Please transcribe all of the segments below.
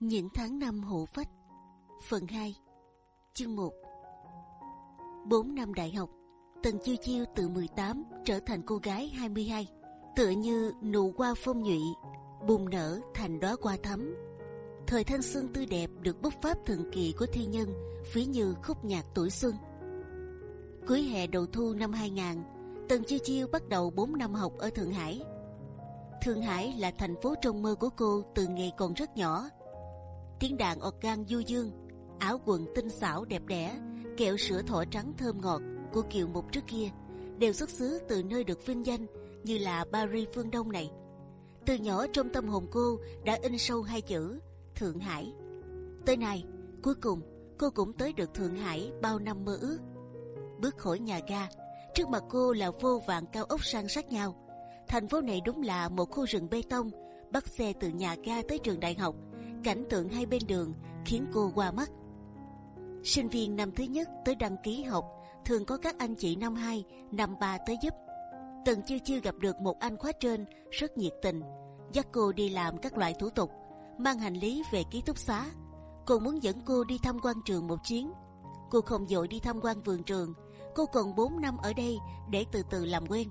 Những tháng năm hộ phách. Phần 2 Chương 1 4 năm đại học, Tần Chiêu Chiêu từ 18 trở thành cô gái 22 Tựa như nụ hoa phong nhụy, Bùng nở thành đóa hoa thắm. Thời thanh xuân tươi đẹp được bốc pháp thần kỳ của thi nhân Ví như khúc nhạc tuổi xuân. Cuối hè đầu thu năm 2000 Tần Chiêu Chiêu bắt đầu 4 năm học ở Thượng Hải. Thượng Hải là thành phố trong mơ của cô từ ngày còn rất nhỏ tiếng đàn organ du dương, áo quần tinh xảo đẹp đẽ, kẹo sữa thỏ trắng thơm ngọt của kiều mục trước kia đều xuất xứ từ nơi được vinh danh như là Paris phương Đông này. Từ nhỏ trong tâm hồn cô đã in sâu hai chữ Thượng Hải. Tới nay, cuối cùng cô cũng tới được Thượng Hải bao năm mơ ước. Bước khỏi nhà ga, trước mặt cô là vô vàng cao ốc san sát nhau. Thành phố này đúng là một khu rừng bê tông, bắt xe từ nhà ga tới trường đại học cảnh tượng hai bên đường khiến cô qua mắt. Sinh viên năm thứ nhất tới đăng ký học thường có các anh chị năm hai, năm ba tới giúp. Tần chưa chưa gặp được một anh khóa trên rất nhiệt tình, dắt cô đi làm các loại thủ tục, mang hành lý về ký túc xá. Cô muốn dẫn cô đi tham quan trường một chuyến. Cô không dội đi tham quan vườn trường, cô còn 4 năm ở đây để từ từ làm quen.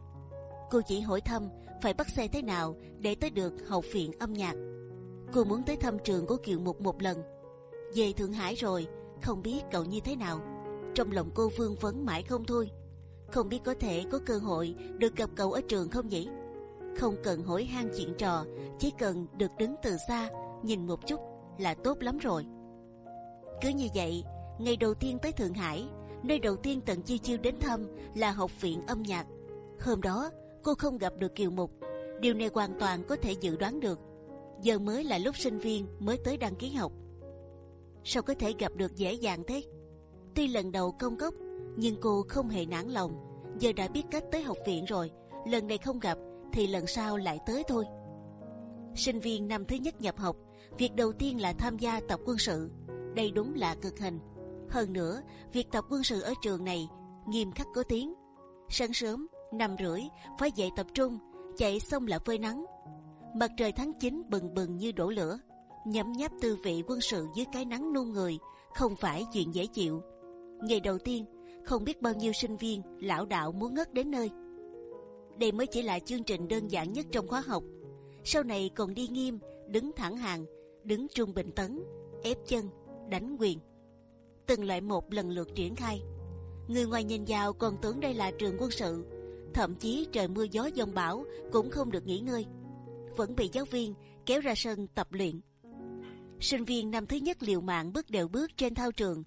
Cô chỉ hỏi thăm phải bắt xe thế nào để tới được học viện âm nhạc cô muốn tới thăm trường của kiều mục một lần. Về thượng hải rồi, không biết cậu như thế nào. Trong lòng cô vương vấn mãi không thôi. Không biết có thể có cơ hội được gặp cậu ở trường không nhỉ? Không cần hỏi han chuyện trò, chỉ cần được đứng từ xa, nhìn một chút là tốt lắm rồi. Cứ như vậy, ngày đầu tiên tới thượng hải, nơi đầu tiên tận chi chiêu đến thăm là học viện âm nhạc. Hôm đó, cô không gặp được kiều mục. Điều này hoàn toàn có thể dự đoán được giờ mới là lúc sinh viên, mới tới đăng ký học. Sao có thể gặp được dễ dàng thế? Tuy lần đầu công cốc nhưng cô không hề nản lòng. Giờ đã biết cách tới học viện rồi, lần này không gặp, thì lần sau lại tới thôi. Sinh viên năm thứ nhất nhập học, việc đầu tiên là tham gia tập quân sự. Đây đúng là cực hình. Hơn nữa, việc tập quân sự ở trường này nghiêm khắc có tiếng. Sáng sớm, năm rưỡi, phải dậy tập trung, chạy xong là phơi nắng mặt trời tháng 9 bừng bừng như đổ lửa. Nhấm nháp tư vị quân sự dưới cái nắng nung người, không phải chuyện dễ chịu. Ngày đầu tiên, không biết bao nhiêu sinh viên, lão đạo muốn ngất đến nơi. Đây mới chỉ là chương trình đơn giản nhất trong khóa học. Sau này còn đi nghiêm, đứng thẳng hàng, đứng trung bình tấn, ép chân, đánh quyền. Từng loại một lần lượt triển khai. Người ngoài nhìn vào còn tưởng đây là trường quân sự. Thậm chí trời mưa gió dông bão cũng không được nghỉ ngơi vẫn bị giáo viên kéo ra sân tập luyện. Sinh viên năm thứ nhất liều mạng bước đều bước trên thao trường.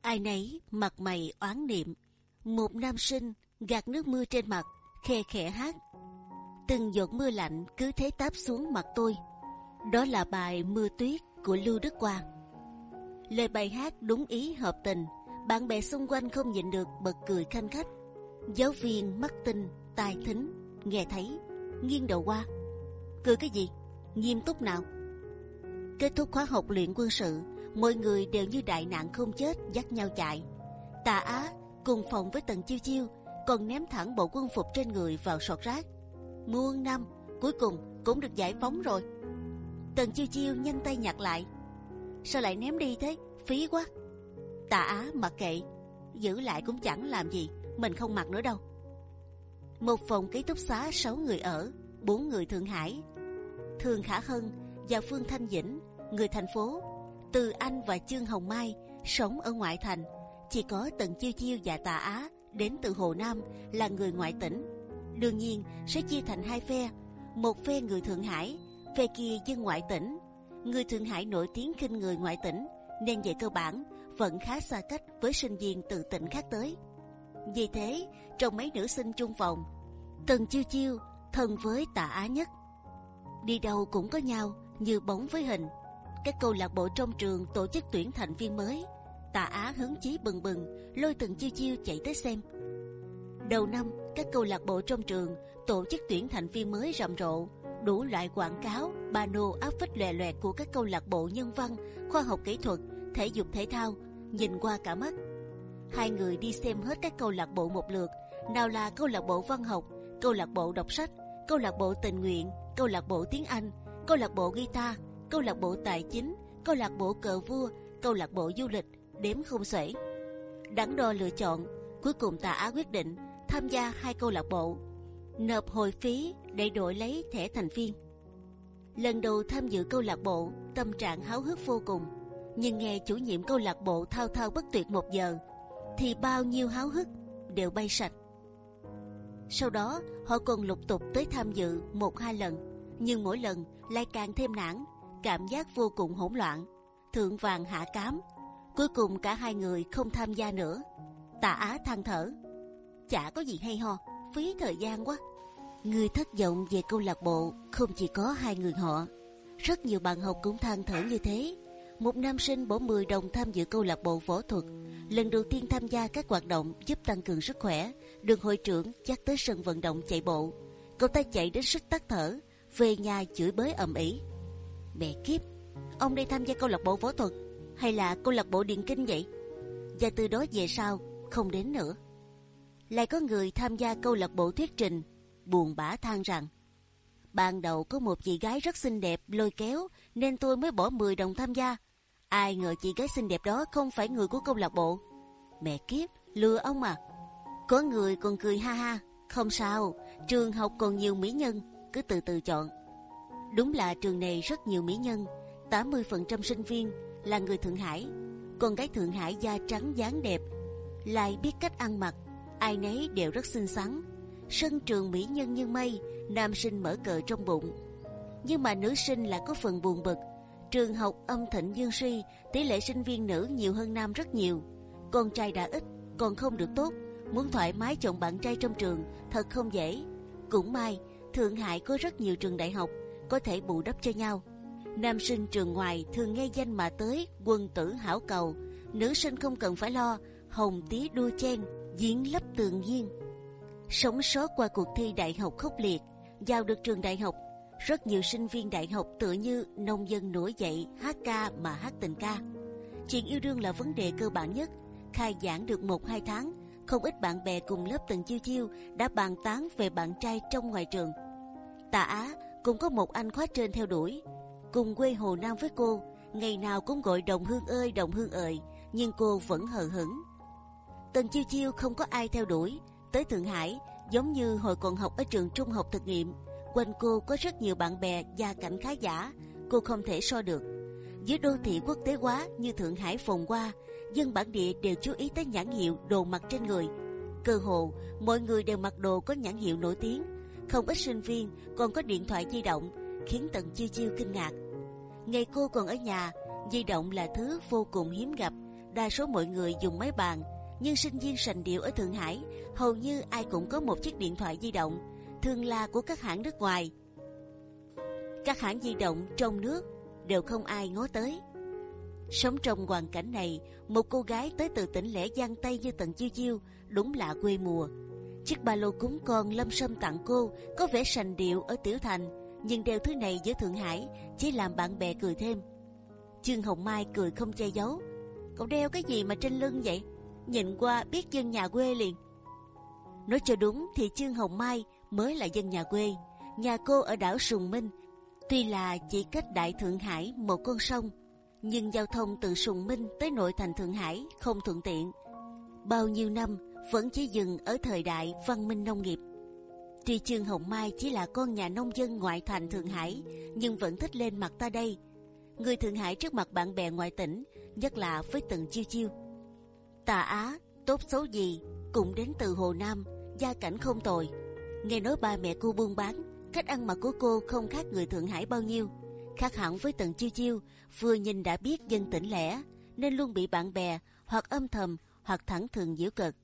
Ai nấy mặt mày oán niệm. Một nam sinh gạt nước mưa trên mặt, khe khẽ hát. Từng giọt mưa lạnh cứ thế táp xuống mặt tôi. Đó là bài Mưa tuyết của Lưu Đức Quang. Lời bài hát đúng ý hợp tình, bạn bè xung quanh không nhịn được bật cười khanh khách. Giáo viên mắt tinh, tai thính, nghe thấy, nghiêng đầu qua cười cái gì? Nghiêm túc nào? Kết thúc khóa học luyện quân sự mọi người đều như đại nạn không chết dắt nhau chạy. Tà á cùng phòng với tần chiêu chiêu còn ném thẳng bộ quân phục trên người vào sọt rác. Muôn năm cuối cùng cũng được giải phóng rồi. Tần chiêu chiêu nhanh tay nhặt lại. Sao lại ném đi thế? Phí quá. Tà á mặc kệ. Giữ lại cũng chẳng làm gì. Mình không mặc nữa đâu. Một phòng ký túc xá sáu người ở bốn người Thượng Hải, Thường Khả Hân và Phương Thanh Dĩnh, người thành phố. Từ Anh và Trương Hồng Mai sống ở ngoại thành, chỉ có Tần Chiêu Chiêu và Tà Á đến từ Hồ Nam là người ngoại tỉnh. Đương nhiên sẽ chia thành hai phe, một phe người Thượng Hải, phe kia dân ngoại tỉnh. Người Thượng Hải nổi tiếng khinh người ngoại tỉnh, nên về cơ bản vẫn khá xa cách với sinh viên từ tỉnh khác tới. Vì thế, trong mấy nữ sinh chung phòng, Tần Chiêu Chiêu thân với tà á nhất đi đâu cũng có nhau, như bóng với hình. Các câu lạc bộ trong trường tổ chức tuyển thành viên mới. Tà á hứng chí bừng bừng, lôi từng chiêu chiêu chạy tới xem. Đầu năm, các câu lạc bộ trong trường tổ chức tuyển thành viên mới rầm rộ. Đủ loại quảng cáo ba nô áp phích lòe loẹt của các câu lạc bộ nhân văn, khoa học kỹ thuật, thể dục thể thao, nhìn qua cả mắt. Hai người đi xem hết các câu lạc bộ một lượt, nào là câu lạc bộ văn học, câu lạc bộ đọc sách câu lạc bộ tình nguyện, câu lạc bộ tiếng Anh, câu lạc bộ guitar, câu lạc bộ tài chính, câu lạc bộ cờ vua, câu lạc bộ du lịch, đếm không xuể. Đắn đo lựa chọn, cuối cùng Tạ Á quyết định tham gia hai câu lạc bộ, nộp hội phí để đổi lấy thẻ thành viên. Lần đầu tham dự câu lạc bộ, tâm trạng háo hức vô cùng, nhưng nghe chủ nhiệm câu lạc bộ thao thao bất tuyệt một giờ, thì bao nhiêu háo hức đều bay sạch. Sau đó họ còn lục tục tới tham dự một hai lần, nhưng mỗi lần lại càng thêm nản, cảm giác vô cùng hỗn loạn, thượng vàng hạ cám. Cuối cùng cả hai người không tham gia nữa. Tạ Á than thở, chả có gì hay ho, phí thời gian quá. Người thất vọng về câu lạc bộ không chỉ có hai người họ, rất nhiều bạn học cũng than thở như thế. Một nam sinh bỏ 10 đồng tham dự câu lạc bộ võ thuật, lần đầu tiên tham gia các hoạt động giúp tăng cường sức khỏe. Đường hội trưởng dắt tới sân vận động chạy bộ, cậu ta chạy đến sức tắt thở, về nhà chửi bới ầm ĩ. Mẹ kiếp, ông đây tham gia câu lạc bộ võ thuật hay là câu lạc bộ điện kinh vậy? Và từ đó về sau không đến nữa. Lại có người tham gia câu lạc bộ thuyết trình, buồn bã than rằng ban đầu có một chị gái rất xinh đẹp lôi kéo nên tôi mới bỏ 10 đồng tham gia. Ai ngờ chị gái xinh đẹp đó không phải người của câu lạc bộ. Mẹ kiếp, lừa ông à. Có người còn cười ha ha, không sao, trường học còn nhiều mỹ nhân, cứ từ từ chọn. Đúng là trường này rất nhiều mỹ nhân, 80% sinh viên là người Thượng Hải, con gái Thượng Hải da trắng dáng đẹp, lại biết cách ăn mặc, ai nấy đều rất xinh xắn. Sân trường mỹ nhân như mây, nam sinh mở cờ trong bụng, nhưng mà nữ sinh lại có phần buồn bực. Trường học âm thịnh dương suy, tỷ lệ sinh viên nữ nhiều hơn nam rất nhiều. Con trai đã ít, còn không được tốt, muốn thoải mái chọn bạn trai trong trường thật không dễ. Cũng may Thượng Hải có rất nhiều trường đại học có thể bù đắp cho nhau. Nam sinh trường ngoài thường nghe danh mà tới quân tử hảo cầu, nữ sinh không cần phải lo hồng tí đua chen diễn lấp tường nhiên. Sống sót qua cuộc thi đại học khốc liệt, vào được trường đại học, rất nhiều sinh viên đại học tựa như nông dân nổi dậy hát ca mà hát tình ca. Chuyện yêu đương là vấn đề cơ bản nhất. Khai giảng được một hai tháng, không ít bạn bè cùng lớp từng chiêu chiêu đã bàn tán về bạn trai trong ngoài trường. Tạ Á cũng có một anh khóa trên theo đuổi, cùng quê Hồ Nam với cô, ngày nào cũng gọi đồng hương ơi đồng hương ơi, nhưng cô vẫn hờ hững. Tần chiêu chiêu không có ai theo đuổi, tới Thượng Hải giống như hồi còn học ở trường trung học thực nghiệm, quanh cô có rất nhiều bạn bè gia cảnh khá giả, cô không thể so được. Dưới đô thị quốc tế quá như Thượng Hải phồn hoa, dân bản địa đều chú ý tới nhãn hiệu đồ mặc trên người. Cơ hồ mọi người đều mặc đồ có nhãn hiệu nổi tiếng, không ít sinh viên còn có điện thoại di động, khiến Tần Chiêu Chiêu kinh ngạc. Ngày cô còn ở nhà, di động là thứ vô cùng hiếm gặp, đa số mọi người dùng máy bàn, nhưng sinh viên sành điệu ở Thượng Hải hầu như ai cũng có một chiếc điện thoại di động, thường là của các hãng nước ngoài. Các hãng di động trong nước đều không ai ngó tới. Sống trong hoàn cảnh này, một cô gái tới từ tỉnh lẻ Giang Tây như tận Chiêu Chiêu đúng là quê mùa. Chiếc ba lô cúng con Lâm Sâm tặng cô có vẻ sành điệu ở Tiểu Thành, nhưng đeo thứ này giữa Thượng Hải chỉ làm bạn bè cười thêm. Trương Hồng Mai cười không che giấu. Cậu đeo cái gì mà trên lưng vậy? Nhìn qua biết dân nhà quê liền. Nói cho đúng thì Trương Hồng Mai mới là dân nhà quê. Nhà cô ở đảo Sùng Minh, tuy là chỉ cách Đại Thượng Hải một con sông, nhưng giao thông từ Sùng Minh tới nội thành Thượng Hải không thuận tiện. Bao nhiêu năm vẫn chỉ dừng ở thời đại văn minh nông nghiệp. Tuy Trương Hồng Mai chỉ là con nhà nông dân ngoại thành Thượng Hải, nhưng vẫn thích lên mặt ta đây. Người Thượng Hải trước mặt bạn bè ngoại tỉnh, nhất là với từng chiêu chiêu. Tà Á, tốt xấu gì cũng đến từ Hồ Nam, gia cảnh không tồi. Nghe nói ba mẹ cô buôn bán, cách ăn mặc của cô không khác người Thượng Hải bao nhiêu. Khác hẳn với tần chiêu chiêu, vừa nhìn đã biết dân tỉnh lẻ, nên luôn bị bạn bè hoặc âm thầm hoặc thẳng thừng giễu cợt.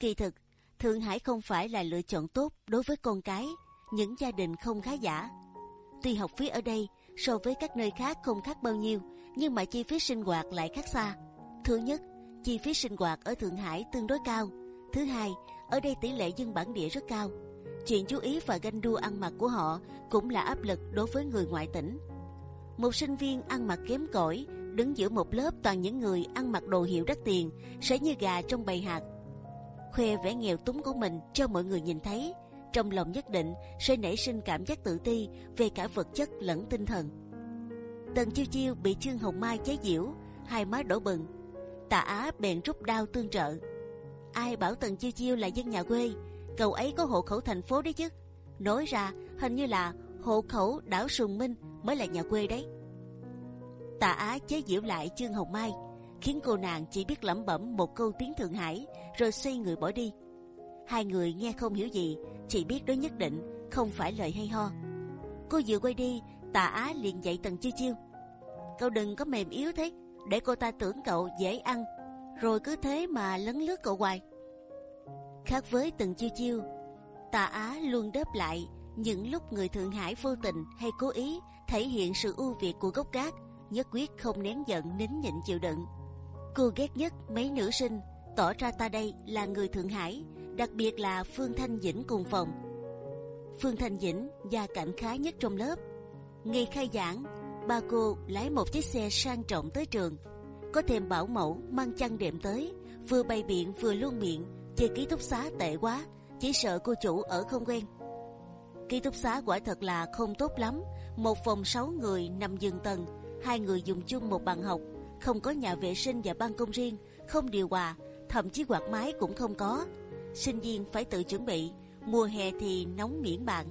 Kỳ thực, Thượng Hải không phải là lựa chọn tốt đối với con cái những gia đình không khá giả. Tuy học phí ở đây so với các nơi khác không khác bao nhiêu, nhưng mà chi phí sinh hoạt lại khác xa. Thứ nhất, chi phí sinh hoạt ở Thượng Hải tương đối cao. Thứ hai, ở đây tỷ lệ dân bản địa rất cao. Chuyện chú ý và ganh đua ăn mặc của họ cũng là áp lực đối với người ngoại tỉnh. Một sinh viên ăn mặc kém cỏi đứng giữa một lớp toàn những người ăn mặc đồ hiệu đắt tiền sẽ như gà trong bầy hạt khoe vẻ nghèo túng của mình cho mọi người nhìn thấy trong lòng nhất định sẽ nảy sinh cảm giác tự ti về cả vật chất lẫn tinh thần Tần chiêu chiêu bị Trương Hồng Mai chế giễu, hai má đổ bừng. Tạ Á bèn rút đao tương trợ. Ai bảo Tần chiêu chiêu là dân nhà quê, cậu ấy có hộ khẩu thành phố đấy chứ. Nói ra hình như là hộ khẩu đảo Sùng Minh mới là nhà quê đấy. Tạ Á chế giễu lại Trương Hồng Mai, khiến cô nàng chỉ biết lẩm bẩm một câu tiếng Thượng Hải, rồi xoay người bỏ đi. Hai người nghe không hiểu gì, chỉ biết đó nhất định không phải lời hay ho. Cô vừa quay đi, Tạ Á liền dạy Tần Chiêu Chiêu. Cậu đừng có mềm yếu thế, để cô ta tưởng cậu dễ ăn, rồi cứ thế mà lấn lướt cậu hoài. Khác với từng Chiêu Chiêu, tà Á luôn đáp lại những lúc người Thượng Hải vô tình hay cố ý thể hiện sự ưu việt của gốc gác, nhất quyết không nén giận nín nhịn chịu đựng. Cô ghét nhất mấy nữ sinh tỏ ra ta đây là người Thượng Hải, đặc biệt là Phương Thanh Dĩnh cùng phòng. Phương Thanh Dĩnh gia cảnh khá nhất trong lớp. Ngày khai giảng, ba cô lái một chiếc xe sang trọng tới trường, có thêm bảo mẫu mang chăn đệm tới, vừa bày biện vừa luôn miệng, chê ký túc xá tệ quá, chỉ sợ cô chủ ở không quen. Ký túc xá quả thật là không tốt lắm, một phòng 6 người nằm giường tầng, hai người dùng chung một bàn học, không có nhà vệ sinh và ban công riêng, không điều hòa, thậm chí quạt máy cũng không có. Sinh viên phải tự chuẩn bị, mùa hè thì nóng miễn bàn.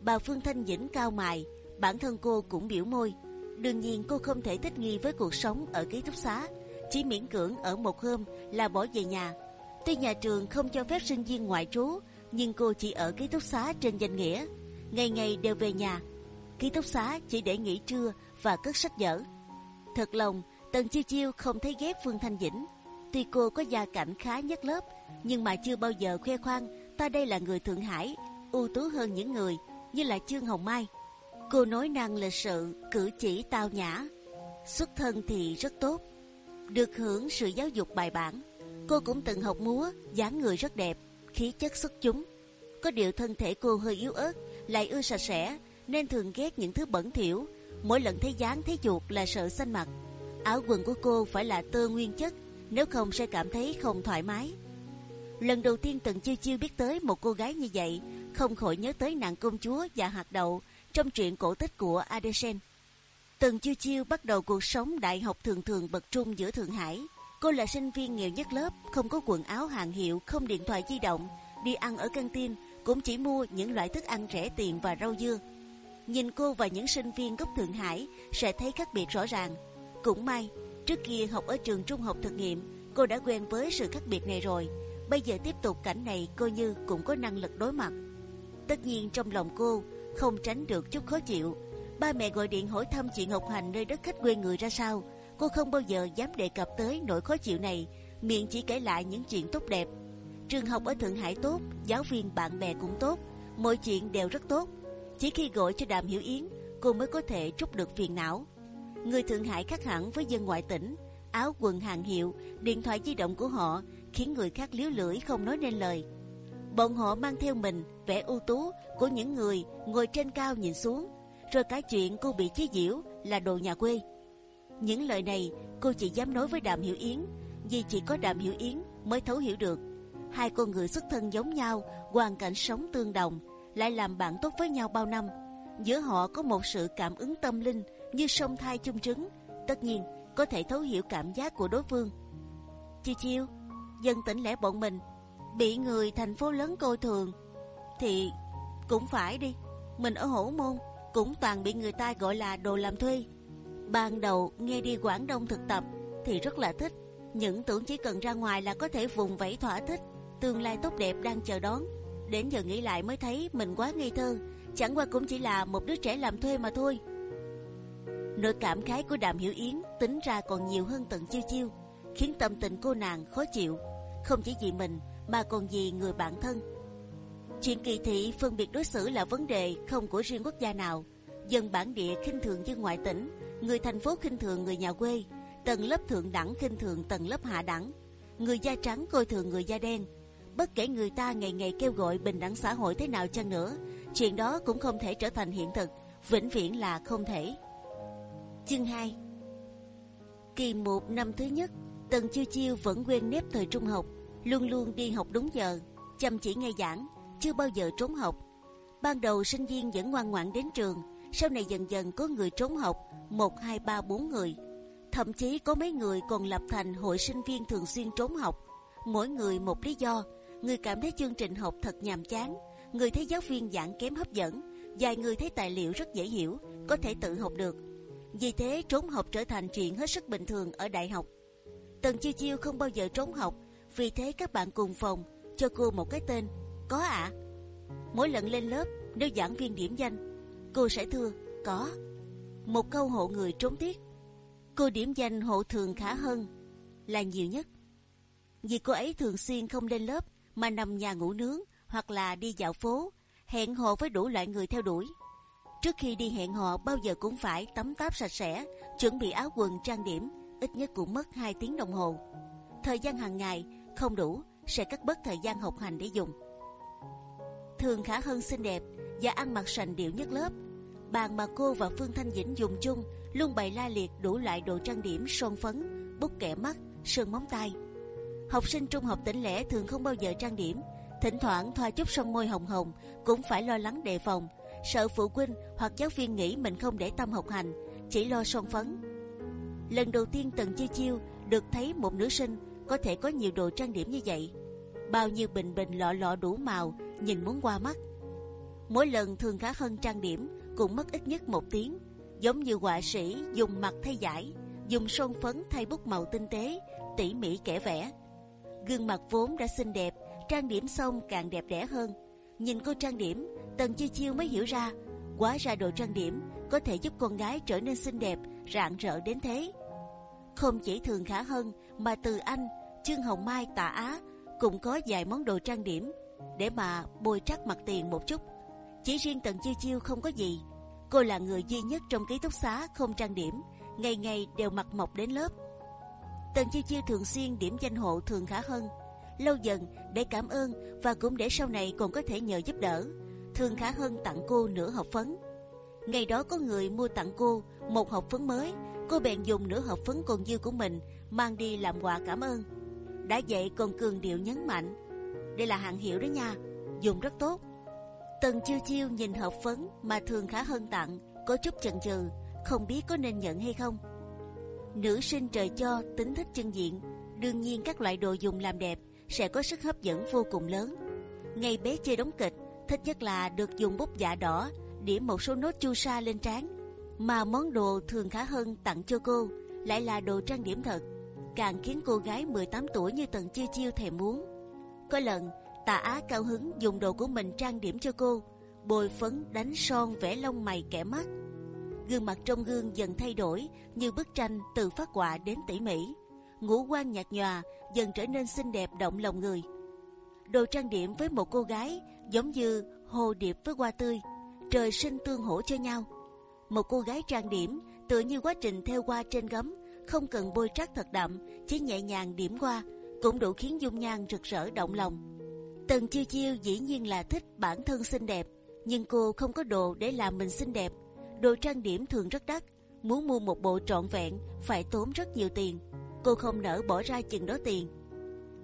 Bà Phương Thanh Dĩnh cao mài, bản thân cô cũng biểu môi. Đương nhiên cô không thể thích nghi với cuộc sống ở ký túc xá, chỉ miễn cưỡng ở một hôm là bỏ về nhà. Tuy nhà trường không cho phép sinh viên ngoại trú, nhưng cô chỉ ở ký túc xá trên danh nghĩa, ngày ngày đều về nhà. Ký túc xá chỉ để nghỉ trưa và cất sách vở. Thật lòng, Tần Chiêu Chiêu không thấy ghét Phương Thanh Dĩnh. Tuy cô có gia cảnh khá nhất lớp, nhưng mà chưa bao giờ khoe khoang ta đây là người Thượng Hải, ưu tú hơn những người như là Trương Hồng Mai. Cô nói năng lịch sự, cử chỉ tao nhã, xuất thân thì rất tốt, được hưởng sự giáo dục bài bản. Cô cũng từng học múa, dáng người rất đẹp, khí chất xuất chúng. Có điều thân thể cô hơi yếu ớt, lại ưa sạch sẽ, nên thường ghét những thứ bẩn thỉu. Mỗi lần thấy dáng thấy chuột là sợ xanh mặt. Áo quần của cô phải là tơ nguyên chất, nếu không sẽ cảm thấy không thoải mái. Lần đầu tiên Tần Chiêu Chiêu biết tới một cô gái như vậy, không khỏi nhớ tới nàng công chúa và hạt đậu trong truyện cổ tích của Adesen. Tần Chiêu Chiêu bắt đầu cuộc sống đại học thường thường bậc trung giữa Thượng Hải. Cô là sinh viên nghèo nhất lớp, không có quần áo hàng hiệu, không điện thoại di động, đi ăn ở căng tin cũng chỉ mua những loại thức ăn rẻ tiền và rau dưa. Nhìn cô và những sinh viên gốc Thượng Hải sẽ thấy khác biệt rõ ràng. Cũng may, trước kia học ở trường trung học thực nghiệm, cô đã quen với sự khác biệt này rồi. Bây giờ tiếp tục cảnh này cô như cũng có năng lực đối mặt. Tất nhiên trong lòng cô không tránh được chút khó chịu. Ba mẹ gọi điện hỏi thăm chị Ngọc hành nơi đất khách quê người ra sao. Cô không bao giờ dám đề cập tới nỗi khó chịu này, miệng chỉ kể lại những chuyện tốt đẹp. Trường học ở Thượng Hải tốt, giáo viên bạn bè cũng tốt, mọi chuyện đều rất tốt. Chỉ khi gọi cho Đàm Hiểu Yến, cô mới có thể trút được phiền não. Người Thượng Hải khác hẳn với dân ngoại tỉnh, áo quần hàng hiệu, điện thoại di động của họ khiến người khác liếu lưỡi không nói nên lời. Bọn họ mang theo mình vẻ ưu tú của những người ngồi trên cao nhìn xuống, rồi cả chuyện cô bị chế giễu là đồ nhà quê. Những lời này cô chỉ dám nói với Đàm Hiểu Yến, vì chỉ có Đàm Hiểu Yến mới thấu hiểu được. Hai con người xuất thân giống nhau, hoàn cảnh sống tương đồng, lại làm bạn tốt với nhau bao năm. Giữa họ có một sự cảm ứng tâm linh như sông thai chung trứng. Tất nhiên, có thể thấu hiểu cảm giác của đối phương. Chiêu chiêu, dân tỉnh lẻ bọn mình bị người thành phố lớn coi thường, thì cũng phải đi. Mình ở hổ môn cũng toàn bị người ta gọi là đồ làm thuê. Ban đầu nghe đi Quảng Đông thực tập thì rất là thích, những tưởng chỉ cần ra ngoài là có thể vùng vẫy thỏa thích, tương lai tốt đẹp đang chờ đón. Đến giờ nghĩ lại mới thấy mình quá ngây thơ, chẳng qua cũng chỉ là một đứa trẻ làm thuê mà thôi. Nỗi cảm khái của Đàm Hiểu Yến tính ra còn nhiều hơn tận chiêu chiêu, khiến tâm tình cô nàng khó chịu. Không chỉ vì mình mà còn vì người bạn thân. Chuyện kỳ thị phân biệt đối xử là vấn đề không của riêng quốc gia nào. Dân bản địa khinh thường dân ngoại tỉnh, người thành phố khinh thường người nhà quê, tầng lớp thượng đẳng khinh thường tầng lớp hạ đẳng, người da trắng coi thường người da đen. Bất kể người ta ngày ngày kêu gọi bình đẳng xã hội thế nào chăng nữa, chuyện đó cũng không thể trở thành hiện thực, vĩnh viễn là không thể. Chương 2 Kỳ một năm thứ nhất, Tần Chiêu Chiêu vẫn quen nếp thời trung học, luôn luôn đi học đúng giờ, chăm chỉ nghe giảng, chưa bao giờ trốn học. Ban đầu sinh viên vẫn ngoan ngoãn đến trường, sau này dần dần có người trốn học, một hai ba bốn người, thậm chí có mấy người còn lập thành hội sinh viên thường xuyên trốn học. Mỗi người một lý do, người cảm thấy chương trình học thật nhàm chán, người thấy giáo viên giảng kém hấp dẫn, vài người thấy tài liệu rất dễ hiểu, có thể tự học được. Vì thế trốn học trở thành chuyện hết sức bình thường ở đại học. Tần chiêu chiêu không bao giờ trốn học, vì thế các bạn cùng phòng cho cô một cái tên. Có ạ. À? Mỗi lần lên lớp, nếu giảng viên điểm danh, cô sẽ thưa có. Một câu hộ người trốn tiết. Cô điểm danh hộ thường khả hơn là nhiều nhất. Vì cô ấy thường xuyên không lên lớp mà nằm nhà ngủ nướng hoặc là đi dạo phố, hẹn hò với đủ loại người theo đuổi. Trước khi đi hẹn hò bao giờ cũng phải tắm táp sạch sẽ, chuẩn bị áo quần trang điểm, ít nhất cũng mất 2 tiếng đồng hồ. Thời gian hàng ngày không đủ sẽ cắt bớt thời gian học hành để dùng. Thường Khả hơn xinh đẹp và ăn mặc sành điệu nhất lớp. Bàn mà cô và Phương Thanh Dĩnh dùng chung luôn bày la liệt đủ loại đồ trang điểm, son phấn, bút kẻ mắt, sơn móng tay. Học sinh trung học tỉnh lẻ thường không bao giờ trang điểm, thỉnh thoảng thoa chút son môi hồng hồng cũng phải lo lắng đề phòng, sợ phụ huynh hoặc giáo viên nghĩ mình không để tâm học hành, chỉ lo son phấn. Lần đầu tiên Tần Chiêu Chiêu được thấy một nữ sinh có thể có nhiều đồ trang điểm như vậy, bao nhiêu bình bình lọ lọ đủ màu, nhìn muốn qua mắt. Mỗi lần thường khá hơn trang điểm cũng mất ít nhất một tiếng, giống như họa sĩ dùng mặt thay giải, dùng son phấn thay bút màu tinh tế, tỉ mỉ kẻ vẽ. Gương mặt vốn đã xinh đẹp, trang điểm xong càng đẹp đẽ hơn. Nhìn cô trang điểm, Tần Chiêu Chiêu mới hiểu ra, quá ra đồ trang điểm có thể giúp con gái trở nên xinh đẹp, rạng rỡ đến thế. Không chỉ thường khả hơn mà từ anh, Trương Hồng Mai, Tạ Á cũng có vài món đồ trang điểm để mà bôi trắc mặt tiền một chút. Chỉ riêng Tần Chiêu Chiêu không có gì. Cô là người duy nhất trong ký túc xá không trang điểm, ngày ngày đều mặc mộc đến lớp. Tần Chiêu Chiêu thường xuyên điểm danh hộ thường khả hơn. Lâu dần để cảm ơn và cũng để sau này còn có thể nhờ giúp đỡ. Thường khả hơn tặng cô nửa hộp phấn. Ngày đó có người mua tặng cô một hộp phấn mới, cô bèn dùng nửa hộp phấn còn dư của mình mang đi làm quà cảm ơn. đã vậy còn cường điệu nhấn mạnh, đây là hàng hiệu đó nha, dùng rất tốt. Tần chiêu chiêu nhìn hộp phấn mà thường khá hơn tặng, có chút chần chừ, không biết có nên nhận hay không. Nữ sinh trời cho tính thích chân diện, đương nhiên các loại đồ dùng làm đẹp sẽ có sức hấp dẫn vô cùng lớn. Ngày bé chơi đóng kịch, thích nhất là được dùng bút dạ đỏ điểm một số nốt chu sa lên trán. Mà món đồ thường khá hơn tặng cho cô lại là đồ trang điểm thật, càng khiến cô gái 18 tuổi như Tần Chiêu Chiêu thèm muốn. Có lần Tạ Á cao hứng dùng đồ của mình trang điểm cho cô, bôi phấn, đánh son, vẽ lông mày kẻ mắt. Gương mặt trong gương dần thay đổi như bức tranh từ phát họa đến tỉ mỉ. Ngũ quan nhạt nhòa dần trở nên xinh đẹp động lòng người. Đồ trang điểm với một cô gái giống như hồ điệp với hoa tươi, trời sinh tương hỗ cho nhau. Một cô gái trang điểm tựa như quá trình theo hoa trên gấm, không cần bôi trắc thật đậm, chỉ nhẹ nhàng điểm qua cũng đủ khiến dung nhan rực rỡ động lòng. Tần chiêu chiêu dĩ nhiên là thích bản thân xinh đẹp, nhưng cô không có đồ để làm mình xinh đẹp. Đồ trang điểm thường rất đắt, muốn mua một bộ trọn vẹn phải tốn rất nhiều tiền. Cô không nỡ bỏ ra chừng đó tiền.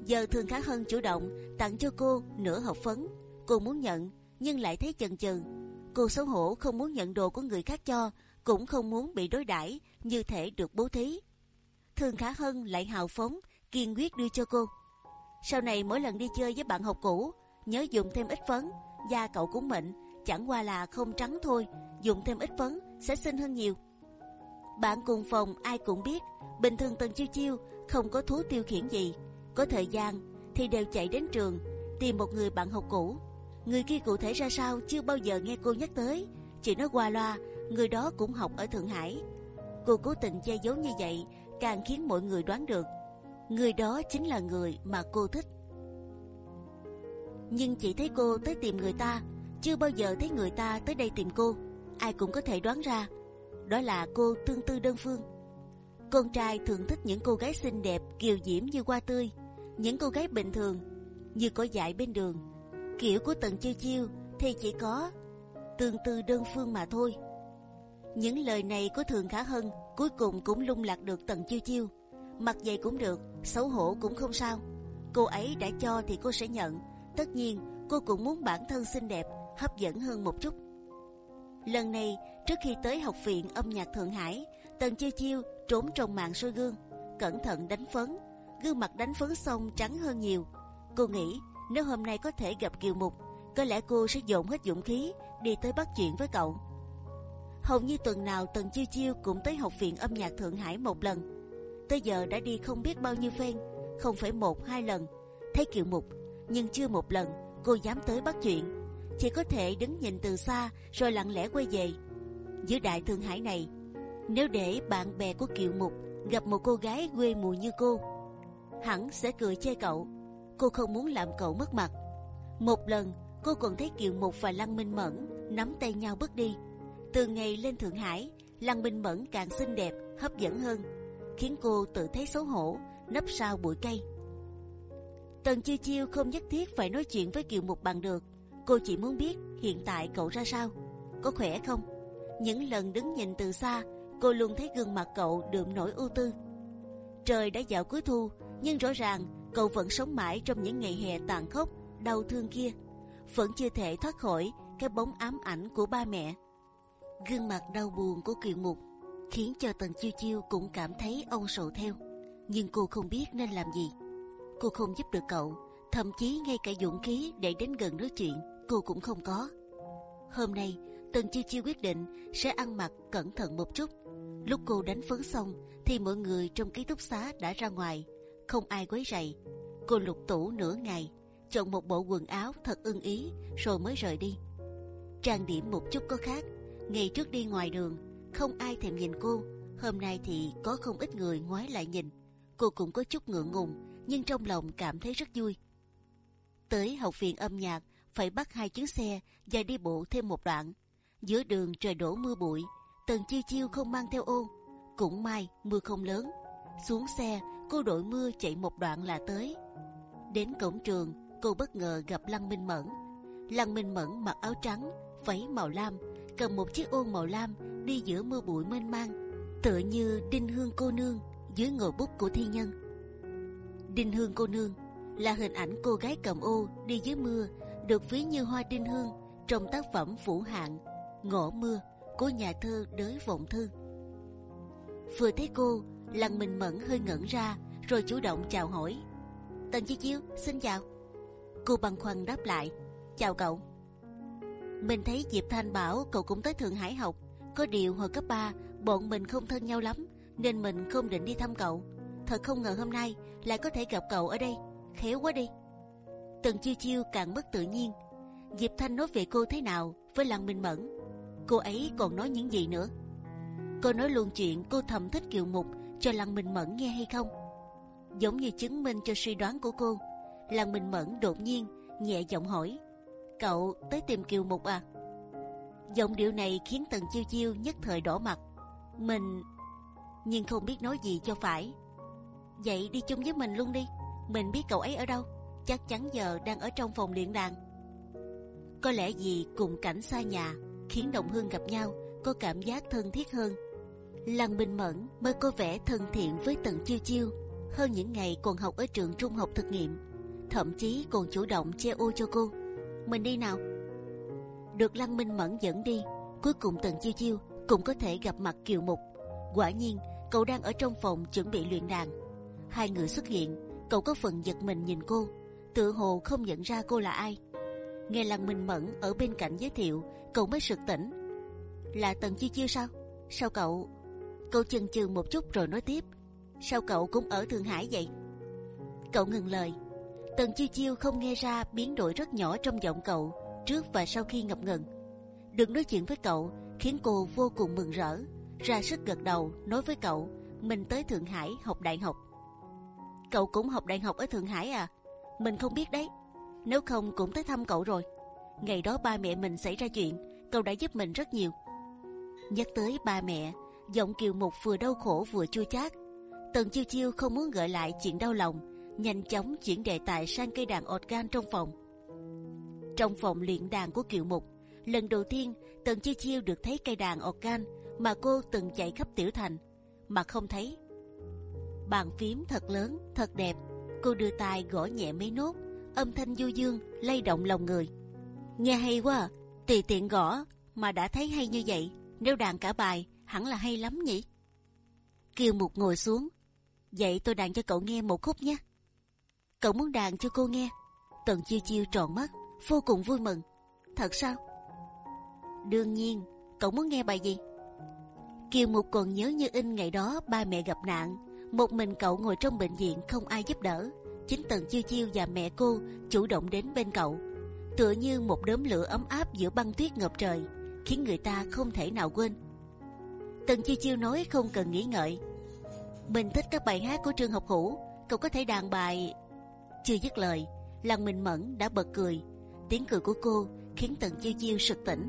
Giờ thường khá hơn chủ động tặng cho cô nửa hộp phấn. Cô muốn nhận nhưng lại thấy chần chừ. Cô xấu hổ không muốn nhận đồ của người khác cho, cũng không muốn bị đối đãi như thể được bố thí. Thường khá hơn lại hào phóng, kiên quyết đưa cho cô. Sau này mỗi lần đi chơi với bạn học cũ, nhớ dùng thêm ít phấn. Da cậu cũng mịn, chẳng qua là không trắng thôi, dùng thêm ít phấn sẽ xinh hơn nhiều. Bạn cùng phòng ai cũng biết, bình thường Tần Chiêu Chiêu không có thú tiêu khiển gì, có thời gian thì đều chạy đến trường tìm một người bạn học cũ. Người kia cụ thể ra sao chưa bao giờ nghe cô nhắc tới, chỉ nói qua loa, người đó cũng học ở Thượng Hải. Cô cố tình che giấu như vậy, càng khiến mọi người đoán được người đó chính là người mà cô thích. Nhưng chỉ thấy cô tới tìm người ta, chưa bao giờ thấy người ta tới đây tìm cô. Ai cũng có thể đoán ra, đó là cô tương tư đơn phương. Con trai thường thích những cô gái xinh đẹp, kiều diễm như hoa tươi, những cô gái bình thường như cỏ dại bên đường. Kiểu của tần chiêu chiêu thì chỉ có tương tư đơn phương mà thôi. Những lời này của thường khả hơn cuối cùng cũng lung lạc được tần chiêu chiêu mặc vậy cũng được, xấu hổ cũng không sao. Cô ấy đã cho thì cô sẽ nhận. Tất nhiên, cô cũng muốn bản thân xinh đẹp, hấp dẫn hơn một chút. Lần này Trước khi tới học viện âm nhạc Thượng Hải, Tần Chiêu Chiêu trốn trong màn soi gương, cẩn thận đánh phấn. Gương mặt đánh phấn xong trắng hơn nhiều. Cô nghĩ nếu hôm nay có thể gặp Kiều Mục, có lẽ cô sẽ dồn hết dũng khí đi tới bắt chuyện với cậu. Hầu như tuần nào Tần Chiêu Chiêu cũng tới học viện âm nhạc Thượng Hải một lần. Tới giờ đã đi không biết bao nhiêu phen, không phải một hai lần. Thấy Kiều Mục, nhưng chưa một lần cô dám tới bắt chuyện. Chỉ có thể đứng nhìn từ xa rồi lặng lẽ quay về. Giữa đại Thượng Hải này, nếu để bạn bè của Kiều Mục gặp một cô gái quê mùa như cô, hẳn sẽ cười chê cậu. Cô không muốn làm cậu mất mặt. Một lần cô còn thấy Kiều Mục và Lăng Minh Mẫn nắm tay nhau bước đi. Từ ngày lên Thượng Hải, Lăng Minh Mẫn càng xinh đẹp, hấp dẫn hơn, khiến cô tự thấy xấu hổ, nấp sau bụi cây. Tần chiêu chiêu không nhất thiết phải nói chuyện với Kiều Mục bằng được. Cô chỉ muốn biết hiện tại cậu ra sao, có khỏe không. Những lần đứng nhìn từ xa, cô luôn thấy gương mặt cậu đượm nỗi ưu tư. Trời đã dạo cuối thu, nhưng rõ ràng cậu vẫn sống mãi trong những ngày hè tàn khốc, đau thương kia, vẫn chưa thể thoát khỏi cái bóng ám ảnh của ba mẹ. Gương mặt đau buồn của Kiều Mục khiến cho Tần Chiêu Chiêu cũng cảm thấy âu sầu theo, nhưng cô không biết nên làm gì. Cô không giúp được cậu, thậm chí ngay cả dũng khí để đến gần nói chuyện cô cũng không có. Hôm nay Tần Chiêu Chiêu quyết định sẽ ăn mặc cẩn thận một chút. Lúc cô đánh phấn xong thì mọi người trong ký túc xá đã ra ngoài, không ai quấy rầy. Cô lục tủ nửa ngày, chọn một bộ quần áo thật ưng ý rồi mới rời đi. Trang điểm một chút có khác. Ngày trước đi ngoài đường, không ai thèm nhìn cô. Hôm nay thì có không ít người ngoái lại nhìn. Cô cũng có chút ngượng ngùng, nhưng trong lòng cảm thấy rất vui. Tới học viện âm nhạc phải bắt hai chuyến xe và đi bộ thêm một đoạn. Giữa đường trời đổ mưa bụi, Tần chiêu chiêu không mang theo ô. Cũng may mưa không lớn. Xuống xe, cô đội mưa chạy một đoạn là tới. Đến cổng trường, cô bất ngờ gặp Lăng Minh Mẫn. Lăng Minh Mẫn mặc áo trắng, váy màu lam, cầm một chiếc ô màu lam đi giữa mưa bụi mênh mang, tựa như đinh hương cô nương dưới ngòi bút của thi nhân. Đinh hương cô nương là hình ảnh cô gái cầm ô đi dưới mưa, được ví như hoa đinh hương trong tác phẩm Phủ Hạng Ngõ mưa của nhà thơ Đới Vọng Thư. Vừa thấy cô, Lăng mình Mẫn hơi ngẩn ra, rồi chủ động chào hỏi. Tần Chi Chiêu, xin chào. Cô băn khoăn đáp lại, chào cậu. Mình thấy Diệp Thanh bảo cậu cũng tới Thượng Hải học. Có điều hồi cấp 3 bọn mình không thân nhau lắm, nên mình không định đi thăm cậu. Thật không ngờ hôm nay lại có thể gặp cậu ở đây, khéo quá đi. Tần Chiêu Chiêu càng mất tự nhiên. Diệp Thanh nói về cô thế nào với Lăng Minh Mẫn cô ấy còn nói những gì nữa cô nói luôn chuyện cô thầm thích kiều mục cho lăng minh mẫn nghe hay không giống như chứng minh cho suy đoán của cô lăng minh mẫn đột nhiên nhẹ giọng hỏi cậu tới tìm kiều mục à giọng điệu này khiến tần chiêu chiêu nhất thời đỏ mặt mình nhưng không biết nói gì cho phải vậy đi chung với mình luôn đi mình biết cậu ấy ở đâu chắc chắn giờ đang ở trong phòng luyện đàn có lẽ gì cùng cảnh xa nhà khiến đồng hương gặp nhau có cảm giác thân thiết hơn. Lăng bình Mẫn mới có vẻ thân thiện với Tần Chiêu Chiêu hơn những ngày còn học ở trường trung học thực nghiệm, thậm chí còn chủ động che ô cho cô. Mình đi nào. Được Lăng Minh Mẫn dẫn đi, cuối cùng Tần Chiêu Chiêu cũng có thể gặp mặt Kiều Mục. Quả nhiên, cậu đang ở trong phòng chuẩn bị luyện đàn. Hai người xuất hiện, cậu có phần giật mình nhìn cô, tự hồ không nhận ra cô là ai. Nghe lăng minh mẫn ở bên cạnh giới thiệu cậu mới sực tỉnh. Là tần chiêu chiêu sao? Sao cậu? Cậu chần chừ một chút rồi nói tiếp. Sao cậu cũng ở thượng hải vậy? Cậu ngừng lời. Tần chiêu chiêu không nghe ra biến đổi rất nhỏ trong giọng cậu trước và sau khi ngập ngừng được nói chuyện với cậu khiến cô vô cùng mừng rỡ ra sức gật đầu nói với cậu mình tới thượng hải học đại học cậu cũng học đại học ở thượng hải à mình không biết đấy nếu không cũng tới thăm cậu rồi. Ngày đó ba mẹ mình xảy ra chuyện, cậu đã giúp mình rất nhiều. Nhắc tới ba mẹ, giọng kiều mục vừa đau khổ vừa chua chát. Tần chiêu chiêu không muốn gợi lại chuyện đau lòng, nhanh chóng chuyển đề tài sang cây đàn organ trong phòng. Trong phòng luyện đàn của kiều mục, lần đầu tiên tần chiêu chiêu được thấy cây đàn organ mà cô từng chạy khắp tiểu thành, mà không thấy. Bàn phím thật lớn, thật đẹp. Cô đưa tay gõ nhẹ mấy nốt, âm thanh du dương lay động lòng người. Nghe hay quá, tùy tiện gõ mà đã thấy hay như vậy, Nếu đàn cả bài hẳn là hay lắm nhỉ? Kiều Mục ngồi xuống. Vậy tôi đàn cho cậu nghe một khúc nhé. Cậu muốn đàn cho cô nghe. Tần chiêu chiêu tròn mắt, vô cùng vui mừng. Thật sao? Đương nhiên, cậu muốn nghe bài gì? Kiều Mục còn nhớ như in ngày đó ba mẹ gặp nạn, một mình cậu ngồi trong bệnh viện không ai giúp đỡ. Chính Tần Chiêu Chiêu và mẹ cô chủ động đến bên cậu, tựa như một đốm lửa ấm áp giữa băng tuyết ngập trời, khiến người ta không thể nào quên. Tần Chiêu Chiêu nói không cần nghĩ ngợi. Mình thích các bài hát của Trương Học Hữu, cậu có thể đàn bài. Chưa dứt lời, Lăng Minh Mẫn đã bật cười. Tiếng cười của cô khiến Tần Chiêu Chiêu sực tỉnh.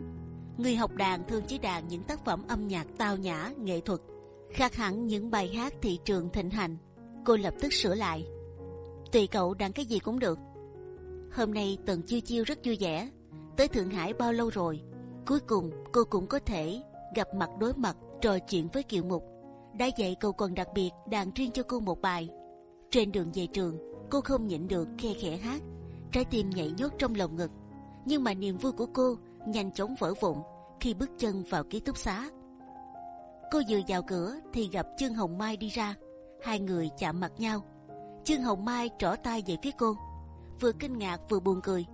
Người học đàn thường chỉ đàn những tác phẩm âm nhạc tao nhã, nghệ thuật, khác hẳn những bài hát thị trường thịnh hành. Cô lập tức sửa lại. Tùy cậu đàn cái gì cũng được. Hôm nay Tần Chiêu Chiêu rất vui vẻ. Tới Thượng Hải bao lâu rồi? Cuối cùng cô cũng có thể gặp mặt đối mặt trò chuyện với Kiều Mục. Đã vậy cậu còn đặc biệt đàn riêng cho cô một bài. Trên đường về trường, cô không nhịn được khe khẽ hát, trái tim nhảy nhót trong lòng ngực. Nhưng mà niềm vui của cô nhanh chóng vỡ vụn khi bước chân vào ký túc xá. Cô vừa vào cửa thì gặp Trương Hồng Mai đi ra, hai người chạm mặt nhau. Trương Hồng Mai trỏ tay về phía cô, vừa kinh ngạc vừa buồn cười.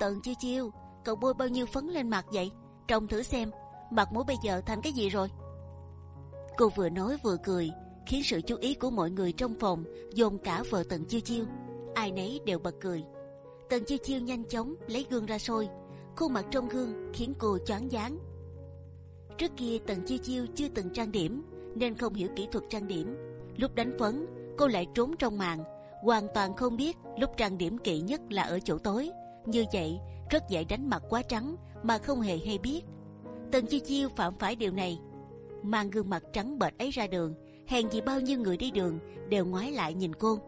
Tận chiêu chiêu, cậu bôi bao nhiêu phấn lên mặt vậy? Trông thử xem, mặt mũi bây giờ thành cái gì rồi? Cô vừa nói vừa cười, khiến sự chú ý của mọi người trong phòng dồn cả vợ Tần Chiêu Chiêu. Ai nấy đều bật cười. Tần Chiêu Chiêu nhanh chóng lấy gương ra soi, khuôn mặt trong gương khiến cô choáng váng. Trước kia Tần Chiêu Chiêu chưa từng trang điểm nên không hiểu kỹ thuật trang điểm. Lúc đánh phấn, cô lại trốn trong màn, hoàn toàn không biết lúc trang điểm kỹ nhất là ở chỗ tối. Như vậy rất dễ đánh mặt quá trắng mà không hề hay biết. Tần Chiêu Chiêu phạm phải điều này, mang gương mặt trắng bệch ấy ra đường, hèn gì bao nhiêu người đi đường đều ngoái lại nhìn cô.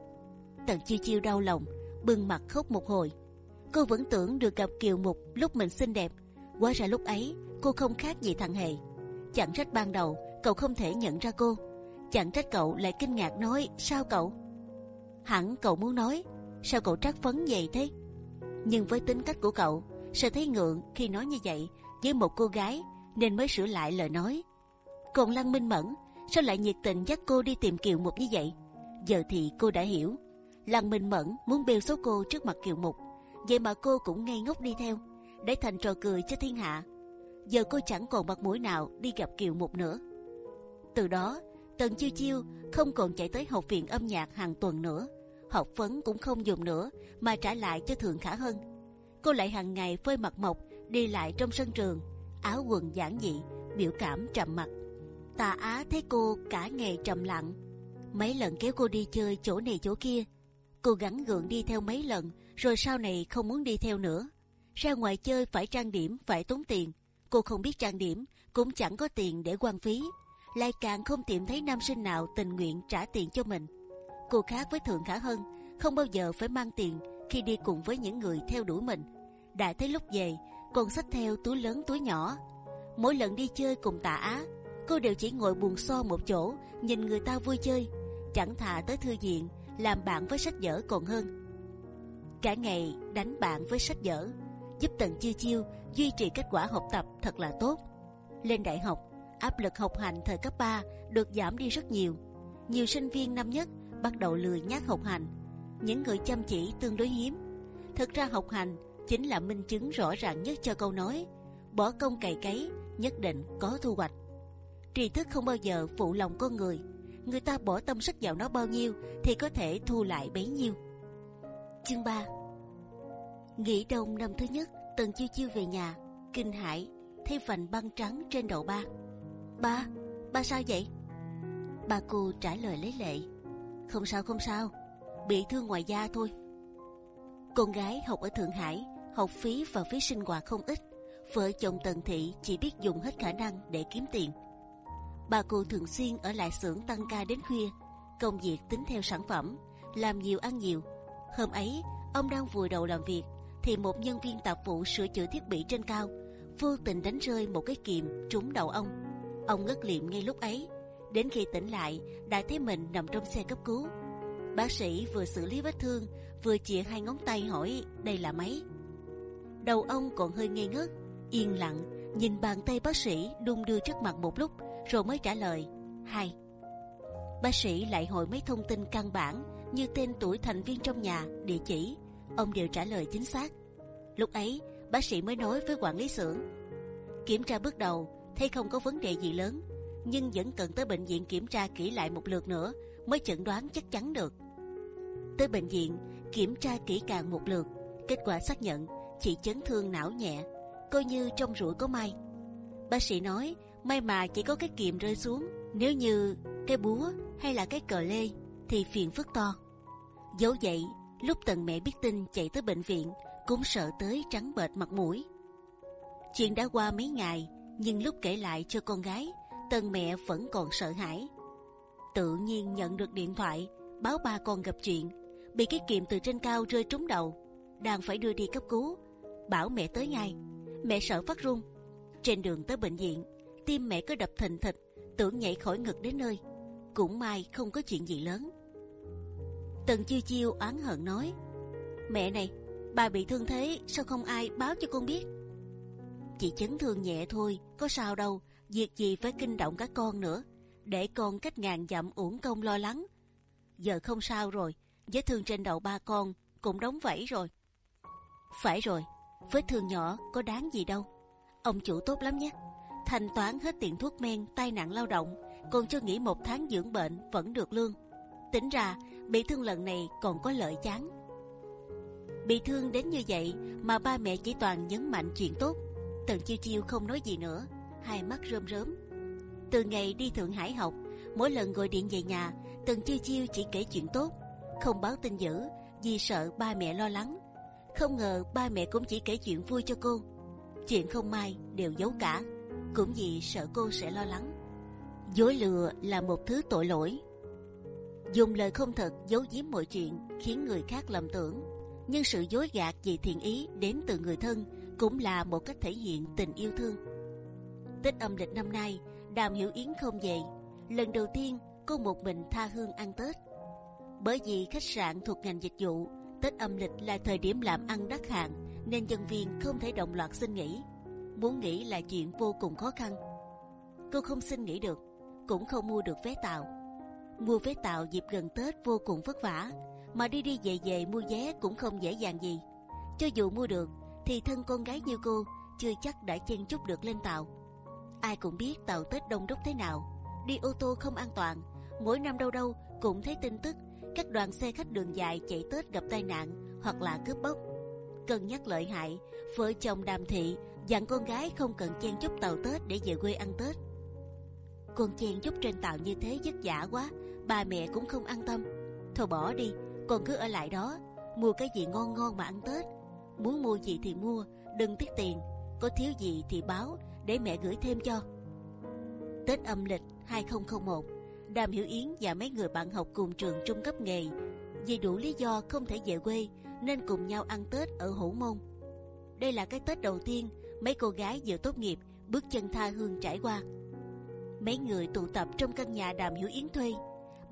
Tần Chiêu Chiêu đau lòng, bưng mặt khóc một hồi. Cô vẫn tưởng được gặp Kiều Mục lúc mình xinh đẹp, quá ra lúc ấy cô không khác gì thằng hề. Chẳng trách ban đầu cậu không thể nhận ra cô, chẳng trách cậu lại kinh ngạc nói sao cậu? Hẳn cậu muốn nói sao cậu trắc phấn vậy thế? Nhưng với tính cách của cậu, sẽ thấy ngượng khi nói như vậy với một cô gái nên mới sửa lại lời nói. Còn Lăng Minh Mẫn sao lại nhiệt tình dắt cô đi tìm Kiều Mục như vậy? Giờ thì cô đã hiểu. Lăng Minh Mẫn muốn bêu xấu cô trước mặt Kiều Mục, vậy mà cô cũng ngây ngốc đi theo, để thành trò cười cho thiên hạ. Giờ cô chẳng còn mặt mũi nào đi gặp Kiều Mục nữa. Từ đó, Tần Chiêu Chiêu không còn chạy tới học viện âm nhạc hàng tuần nữa, học phấn cũng không dùng nữa mà trả lại cho Thượng Khả Hân. Cô lại hàng ngày phơi mặt mộc đi lại trong sân trường, áo quần giản dị, biểu cảm trầm mặc. Tà Á thấy cô cả ngày trầm lặng, mấy lần kéo cô đi chơi chỗ này chỗ kia, cô gắng gượng đi theo mấy lần, rồi sau này không muốn đi theo nữa. Ra ngoài chơi phải trang điểm, phải tốn tiền. Cô không biết trang điểm, cũng chẳng có tiền để quan phí, lại càng không tìm thấy nam sinh nào tình nguyện trả tiền cho mình. Cô khác với Thượng Khả hơn không bao giờ phải mang tiền khi đi cùng với những người theo đuổi mình. đã thấy lúc về, còn xách theo túi lớn túi nhỏ. Mỗi lần đi chơi cùng Tạ Á, cô đều chỉ ngồi buồn so một chỗ, nhìn người ta vui chơi, chẳng thà tới thư viện làm bạn với sách vở còn hơn. Cả ngày đánh bạn với sách vở, giúp Tần Chiêu Chiêu duy trì kết quả học tập thật là tốt. Lên đại học, áp lực học hành thời cấp 3 được giảm đi rất nhiều. Nhiều sinh viên năm nhất bắt đầu lười nhác học hành, những người chăm chỉ tương đối hiếm. Thực ra học hành chính là minh chứng rõ ràng nhất cho câu nói bỏ công cày cấy nhất định có thu hoạch. Tri thức không bao giờ phụ lòng con người. Người ta bỏ tâm sức vào nó bao nhiêu thì có thể thu lại bấy nhiêu. Chương 3 Nghỉ đông năm thứ nhất, Tần Chiêu Chiêu về nhà, kinh hãi thấy vành băng trắng trên đầu ba. Ba, ba sao vậy? Bà cô trả lời lấy lệ. Không sao không sao, bị thương ngoài da thôi. Con gái học ở Thượng Hải, học phí và phí sinh hoạt không ít. Vợ chồng Tần Thị chỉ biết dùng hết khả năng để kiếm tiền. Bà cô thường xuyên ở lại xưởng tăng ca đến khuya, công việc tính theo sản phẩm, làm nhiều ăn nhiều. Hôm ấy, ông đang vùi đầu làm việc, thì một nhân viên tạp vụ sửa chữa thiết bị trên cao vô tình đánh rơi một cái kìm trúng đầu ông. Ông ngất liệm ngay lúc ấy. Đến khi tỉnh lại, đã thấy mình nằm trong xe cấp cứu. Bác sĩ vừa xử lý vết thương, vừa chìa hai ngón tay hỏi đây là mấy. Đầu ông còn hơi ngây ngất, yên lặng nhìn bàn tay bác sĩ đung đưa trước mặt một lúc, rồi mới trả lời hai. Bác sĩ lại hỏi mấy thông tin căn bản như tên tuổi thành viên trong nhà, địa chỉ, ông đều trả lời chính xác. Lúc ấy, bác sĩ mới nói với quản lý xưởng. Kiểm tra bước đầu, thấy không có vấn đề gì lớn, nhưng vẫn cần tới bệnh viện kiểm tra kỹ lại một lượt nữa mới chẩn đoán chắc chắn được. Tới bệnh viện kiểm tra kỹ càng một lượt, kết quả xác nhận chỉ chấn thương não nhẹ, coi như trong rủi có may. Bác sĩ nói may mà chỉ có cái kiềm rơi xuống, nếu như cái búa hay là cái cờ lê thì phiền phức to. Dẫu vậy, lúc tần mẹ biết tin chạy tới bệnh viện cũng sợ tới trắng bệch mặt mũi. Chuyện đã qua mấy ngày, nhưng lúc kể lại cho con gái, tần mẹ vẫn còn sợ hãi. Tự nhiên nhận được điện thoại báo ba con gặp chuyện, bị cái kiềm từ trên cao rơi trúng đầu, đang phải đưa đi cấp cứu. Bảo mẹ tới ngay, mẹ sợ phát run. Trên đường tới bệnh viện, tim mẹ cứ đập thình thịch, tưởng nhảy khỏi ngực đến nơi. Cũng may không có chuyện gì lớn. Tần chiêu chiêu oán hận nói: Mẹ này, bà bị thương thế sao không ai báo cho con biết? Chỉ chấn thương nhẹ thôi, có sao đâu. Việc gì phải kinh động các con nữa, để con cách ngàn dặm uổng công lo lắng. Giờ không sao rồi, vết thương trên đầu ba con cũng đóng vảy rồi. Phải rồi, vết thương nhỏ có đáng gì đâu. Ông chủ tốt lắm nhé. Thanh toán hết tiền thuốc men, tai nạn lao động, còn cho nghỉ một tháng dưỡng bệnh vẫn được lương. Tính ra bị thương lần này còn có lợi chán. Bị thương đến như vậy mà ba mẹ chỉ toàn nhấn mạnh chuyện tốt. Tần chiêu chiêu không nói gì nữa, hai mắt rơm rớm. Từ ngày đi Thượng Hải học, mỗi lần gọi điện về nhà, Tần chiêu chiêu chỉ kể chuyện tốt, không báo tin dữ vì sợ ba mẹ lo lắng. Không ngờ ba mẹ cũng chỉ kể chuyện vui cho cô, chuyện không may đều giấu cả, cũng vì sợ cô sẽ lo lắng. Dối lừa là một thứ tội lỗi. Dùng lời không thật giấu giếm mọi chuyện khiến người khác lầm tưởng, nhưng sự dối gạt vì thiện ý đến từ người thân cũng là một cách thể hiện tình yêu thương. Tết âm lịch năm nay, Đàm Hiểu Yến không về. Lần đầu tiên cô một mình tha hương ăn Tết. Bởi vì khách sạn thuộc ngành dịch vụ, Tết âm lịch là thời điểm làm ăn đắt hàng, nên nhân viên không thể đồng loạt xin nghỉ. Muốn nghỉ là chuyện vô cùng khó khăn. Cô không xin nghỉ được, cũng không mua được vé tàu. Mua vé tàu dịp gần Tết vô cùng vất vả, mà đi đi về về mua vé cũng không dễ dàng gì. Cho dù mua được, thì thân con gái như cô chưa chắc đã chen chúc được lên tàu. Ai cũng biết tàu Tết đông đúc thế nào, đi ô tô không an toàn. Mỗi năm đâu đâu cũng thấy tin tức các đoàn xe khách đường dài chạy Tết gặp tai nạn hoặc là cướp bóc. Cân nhắc lợi hại, vợ chồng Đàm Thị dặn con gái không cần chen chúc tàu Tết để về quê ăn Tết. Con chen chúc trên tàu như thế vất vả quá, ba mẹ cũng không an tâm. Thôi bỏ đi, con cứ ở lại đó, mua cái gì ngon ngon mà ăn Tết muốn mua gì thì mua, đừng tiếc tiền. Có thiếu gì thì báo để mẹ gửi thêm cho. Tết âm lịch 2001, Đàm Hiểu Yến và mấy người bạn học cùng trường trung cấp nghề vì đủ lý do không thể về quê nên cùng nhau ăn Tết ở Hữu Môn. Đây là cái Tết đầu tiên mấy cô gái vừa tốt nghiệp bước chân tha hương trải qua. Mấy người tụ tập trong căn nhà Đàm Hiểu Yến thuê.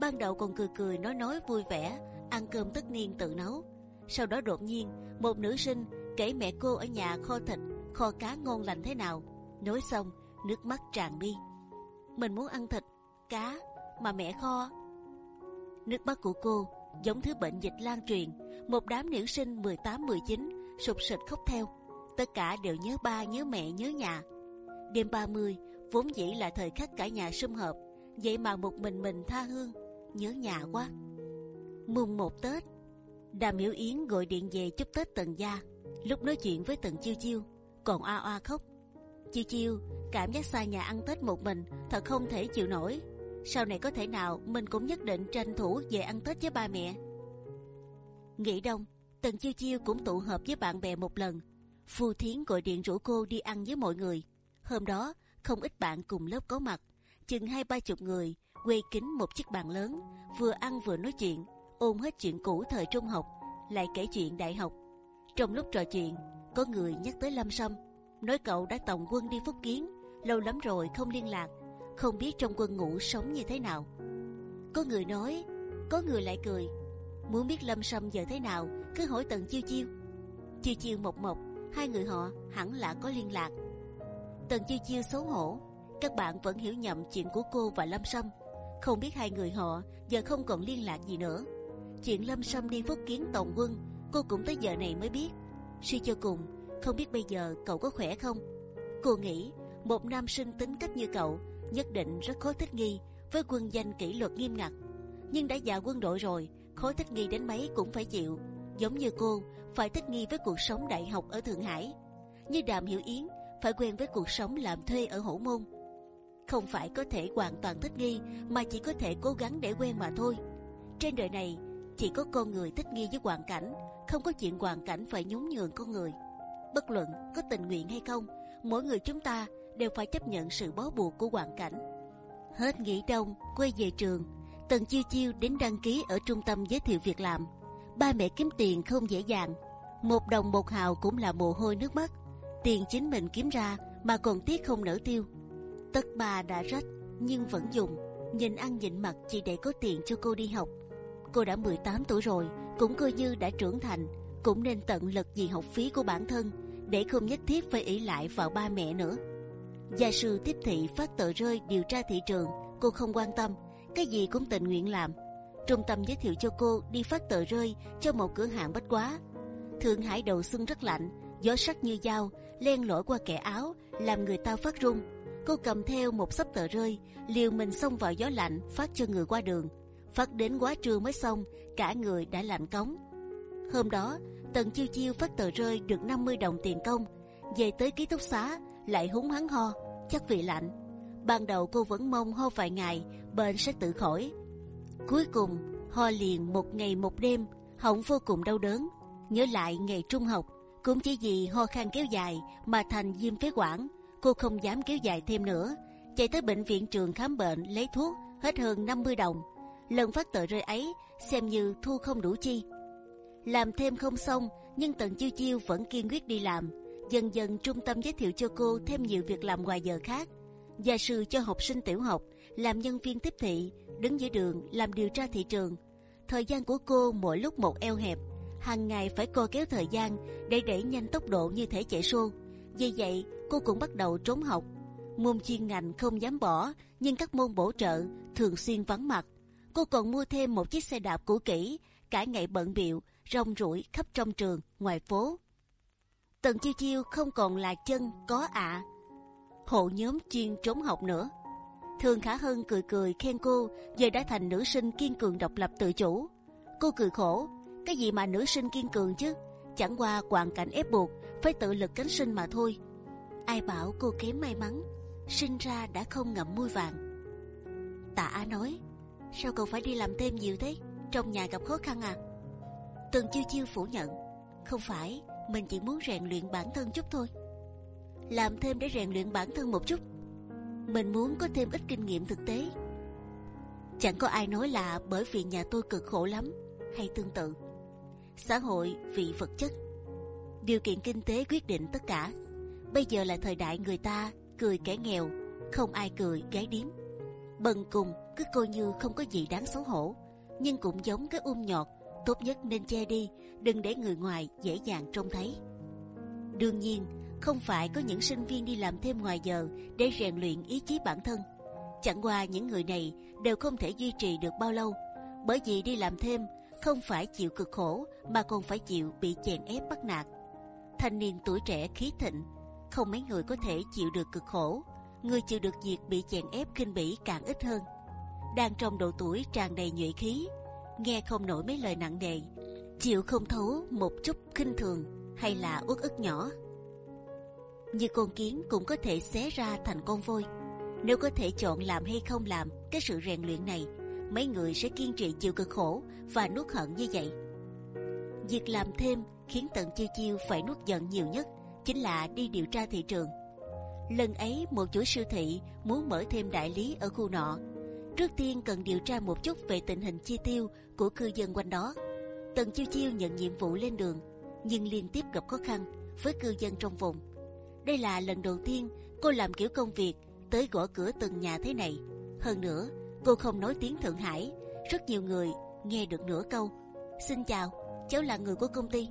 Ban đầu còn cười cười nói nói vui vẻ, ăn cơm tất niên tự nấu. Sau đó đột nhiên một nữ sinh kể mẹ cô ở nhà kho thịt, kho cá ngon lành thế nào. Nói xong nước mắt tràn mi. Mình muốn ăn thịt, cá mà mẹ kho. Nước mắt của cô giống thứ bệnh dịch lan truyền. Một đám nữ sinh 18-19 sụp sịch khóc theo. Tất cả đều nhớ ba, nhớ mẹ, nhớ nhà. Đêm 30 vốn dĩ là thời khắc cả nhà sum họp, vậy mà một mình mình tha hương, nhớ nhà quá. Mùng một Tết, Đàm Hiểu Yến gọi điện về chúc Tết Tần gia. Lúc nói chuyện với Tần Chiêu Chiêu, còn oa oa khóc. Chiêu Chiêu cảm giác xa nhà ăn Tết một mình thật không thể chịu nổi. Sau này có thể nào mình cũng nhất định tranh thủ về ăn Tết với ba mẹ. nghĩ đông, Tần Chiêu Chiêu cũng tụ họp với bạn bè một lần. Phu Thiến gọi điện rủ cô đi ăn với mọi người. Hôm đó không ít bạn cùng lớp có mặt, chừng hai ba chục người quay kín một chiếc bàn lớn, vừa ăn vừa nói chuyện ôn hết chuyện cũ thời trung học, lại kể chuyện đại học. Trong lúc trò chuyện, có người nhắc tới Lâm Sâm, nói cậu đã tổng quân đi Phúc Kiến, lâu lắm rồi không liên lạc, không biết trong quân ngũ sống như thế nào. Có người nói, có người lại cười, muốn biết Lâm Sâm giờ thế nào, cứ hỏi Tần Chiêu Chiêu. Chiêu Chiêu Mộc Mộc, hai người họ hẳn là có liên lạc. Tần chiêu chiêu xấu hổ. Các bạn vẫn hiểu nhầm chuyện của cô và Lâm Sâm. Không biết hai người họ giờ không còn liên lạc gì nữa. Chuyện Lâm Sâm đi phúc kiến tổng quân, cô cũng tới giờ này mới biết. Suy cho cùng, không biết bây giờ cậu có khỏe không? Cô nghĩ một nam sinh tính cách như cậu nhất định rất khó thích nghi với quân danh kỷ luật nghiêm ngặt. Nhưng đã già quân đội rồi, khó thích nghi đến mấy cũng phải chịu. Giống như cô phải thích nghi với cuộc sống đại học ở Thượng Hải, như Đàm Hiểu Yến phải quen với cuộc sống làm thuê ở Hổ Môn. Không phải có thể hoàn toàn thích nghi, mà chỉ có thể cố gắng để quen mà thôi. Trên đời này chỉ có con người thích nghi với hoàn cảnh, không có chuyện hoàn cảnh phải nhún nhường con người. Bất luận có tình nguyện hay không, mỗi người chúng ta đều phải chấp nhận sự bó buộc của hoàn cảnh. Hết nghỉ đông, quay về trường, Tần Chiêu Chiêu đến đăng ký ở trung tâm giới thiệu việc làm. Ba mẹ kiếm tiền không dễ dàng, một đồng một hào cũng là mồ hôi nước mắt. Tiền chính mình kiếm ra mà còn tiếc không nỡ tiêu. Tất bà đã rách nhưng vẫn dùng, nhìn ăn nhịn mặt chỉ để có tiền cho cô đi học. Cô đã 18 tuổi rồi, cũng coi như đã trưởng thành, cũng nên tận lực vì học phí của bản thân, để không nhất thiết phải ỷ lại vào ba mẹ nữa. Gia sư tiếp thị phát tờ rơi điều tra thị trường, cô không quan tâm, cái gì cũng tình nguyện làm. Trung tâm giới thiệu cho cô đi phát tờ rơi cho một cửa hàng bách quá. Thượng Hải đầu xuân rất lạnh, gió sắc như dao len lỏi qua kẻ áo, làm người ta phát run. Cô cầm theo một sấp tờ rơi, liều mình xông vào gió lạnh phát cho người qua đường. Phát đến quá trưa mới xong, cả người đã lạnh cống. Hôm đó, Tần Chiêu Chiêu phát tờ rơi được 50 đồng tiền công, về tới ký túc xá lại húng hắn ho, chắc vì lạnh. Ban đầu cô vẫn mong ho vài ngày, bệnh sẽ tự khỏi. Cuối cùng ho liền một ngày một đêm, họng vô cùng đau đớn. Nhớ lại ngày trung học, cũng chỉ vì ho khan kéo dài mà thành viêm phế quản. Cô không dám kéo dài thêm nữa, chạy tới bệnh viện trường khám bệnh lấy thuốc hết hơn 50 đồng. Lần phát tờ rơi ấy xem như thu không đủ chi. Làm thêm không xong, nhưng Tần Chiêu Chiêu vẫn kiên quyết đi làm. Dần dần trung tâm giới thiệu cho cô thêm nhiều việc làm ngoài giờ khác. Gia sư cho học sinh tiểu học, làm nhân viên tiếp thị, đứng giữa đường làm điều tra thị trường. Thời gian của cô mỗi lúc một eo hẹp, hàng ngày phải co kéo thời gian để đẩy nhanh tốc độ như thể chạy xô. Vì vậy, cô cũng bắt đầu trốn học. Môn chuyên ngành không dám bỏ, nhưng các môn bổ trợ thường xuyên vắng mặt. Cô còn mua thêm một chiếc xe đạp cũ kỹ, cả ngày bận biệu, rong ruổi khắp trong trường, ngoài phố. Tần chiêu chiêu không còn là chân có ạ, hộ nhóm chuyên trốn học nữa. Thường Khả Hân cười cười khen cô giờ đã thành nữ sinh kiên cường độc lập tự chủ. Cô cười khổ, cái gì mà nữ sinh kiên cường chứ? Chẳng qua hoàn cảnh ép buộc phải tự lực cánh sinh mà thôi. Ai bảo cô kém may mắn, sinh ra đã không ngậm mũi vàng. Tạ Á nói, sao cậu phải đi làm thêm nhiều thế? Trong nhà gặp khó khăn à? Tần chiêu chiêu phủ nhận, không phải, mình chỉ muốn rèn luyện bản thân chút thôi. Làm thêm để rèn luyện bản thân một chút. Mình muốn có thêm ít kinh nghiệm thực tế. Chẳng có ai nói là bởi vì nhà tôi cực khổ lắm hay tương tự. Xã hội vị vật chất, điều kiện kinh tế quyết định tất cả. Bây giờ là thời đại người ta cười kẻ nghèo, không ai cười gái điếm. Bần cùng cứ coi như không có gì đáng xấu hổ, nhưng cũng giống cái um nhọt, tốt nhất nên che đi, đừng để người ngoài dễ dàng trông thấy. Đương nhiên, không phải có những sinh viên đi làm thêm ngoài giờ để rèn luyện ý chí bản thân. Chẳng qua những người này đều không thể duy trì được bao lâu, bởi vì đi làm thêm không phải chịu cực khổ mà còn phải chịu bị chèn ép bắt nạt. Thanh niên tuổi trẻ khí thịnh, không mấy người có thể chịu được cực khổ. Người chịu được việc bị chèn ép khinh bỉ càng ít hơn. Đang trong độ tuổi tràn đầy nhuệ khí, nghe không nổi mấy lời nặng nề, chịu không thấu một chút khinh thường hay là uất ức nhỏ. Như con kiến cũng có thể xé ra thành con voi. Nếu có thể chọn làm hay không làm cái sự rèn luyện này, mấy người sẽ kiên trì chịu cực khổ và nuốt hận như vậy. Việc làm thêm khiến tận chiêu chiêu phải nuốt giận nhiều nhất chính là đi điều tra thị trường. Lần ấy một chủ siêu thị muốn mở thêm đại lý ở khu nọ. Trước tiên cần điều tra một chút về tình hình chi tiêu của cư dân quanh đó. Tần chiêu chiêu nhận nhiệm vụ lên đường, nhưng liên tiếp gặp khó khăn với cư dân trong vùng. Đây là lần đầu tiên cô làm kiểu công việc tới gõ cửa từng nhà thế này. Hơn nữa, cô không nói tiếng Thượng Hải, rất nhiều người nghe được nửa câu. Xin chào, cháu là người của công ty.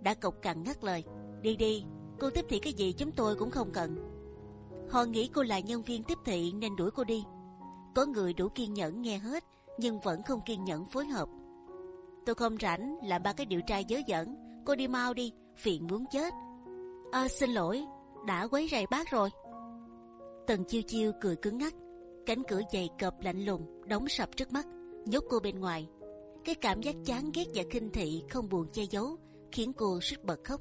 Đã cộc cằn ngắt lời, đi đi, cô tiếp thị cái gì chúng tôi cũng không cần. Họ nghĩ cô là nhân viên tiếp thị nên đuổi cô đi. Có người đủ kiên nhẫn nghe hết nhưng vẫn không kiên nhẫn phối hợp. Tôi không rảnh làm ba cái điều tra dớ dẫn. Cô đi mau đi, phiền muốn chết. À, xin lỗi, đã quấy rầy bác rồi. Tần chiêu chiêu cười cứng ngắc, cánh cửa dày cộp lạnh lùng đóng sập trước mắt, nhốt cô bên ngoài. Cái cảm giác chán ghét và khinh thị không buồn che giấu khiến cô suýt bật khóc.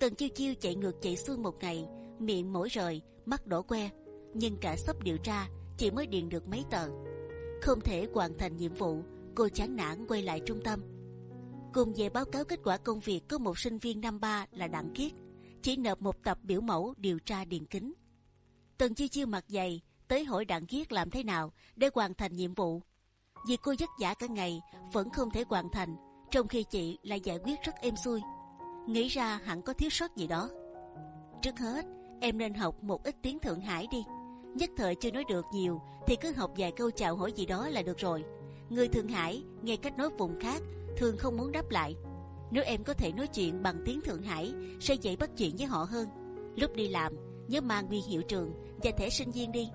Tần chiêu chiêu chạy ngược chạy xuôi một ngày, miệng mỗi rời, mắt đổ que, nhưng cả sắp điều tra chỉ mới điền được mấy tờ, không thể hoàn thành nhiệm vụ. Cô chán nản quay lại trung tâm. Cùng về báo cáo kết quả công việc có một sinh viên năm ba là đặng kiết, chỉ nộp một tập biểu mẫu điều tra điền kính. Tần chiêu chiêu mặt dày tới hỏi đặng kiết làm thế nào để hoàn thành nhiệm vụ. Vì cô vất vả cả ngày vẫn không thể hoàn thành, trong khi chị lại giải quyết rất êm xuôi. Nghĩ ra hẳn có thiếu sót gì đó. Trước hết em nên học một ít tiếng Thượng Hải đi. Nhất thời chưa nói được nhiều thì cứ học vài câu chào hỏi gì đó là được rồi. Người Thượng Hải nghe cách nói vùng khác thường không muốn đáp lại. Nếu em có thể nói chuyện bằng tiếng Thượng Hải sẽ dễ bắt chuyện với họ hơn. Lúc đi làm nhớ mang huy hiệu trường và thẻ sinh viên đi.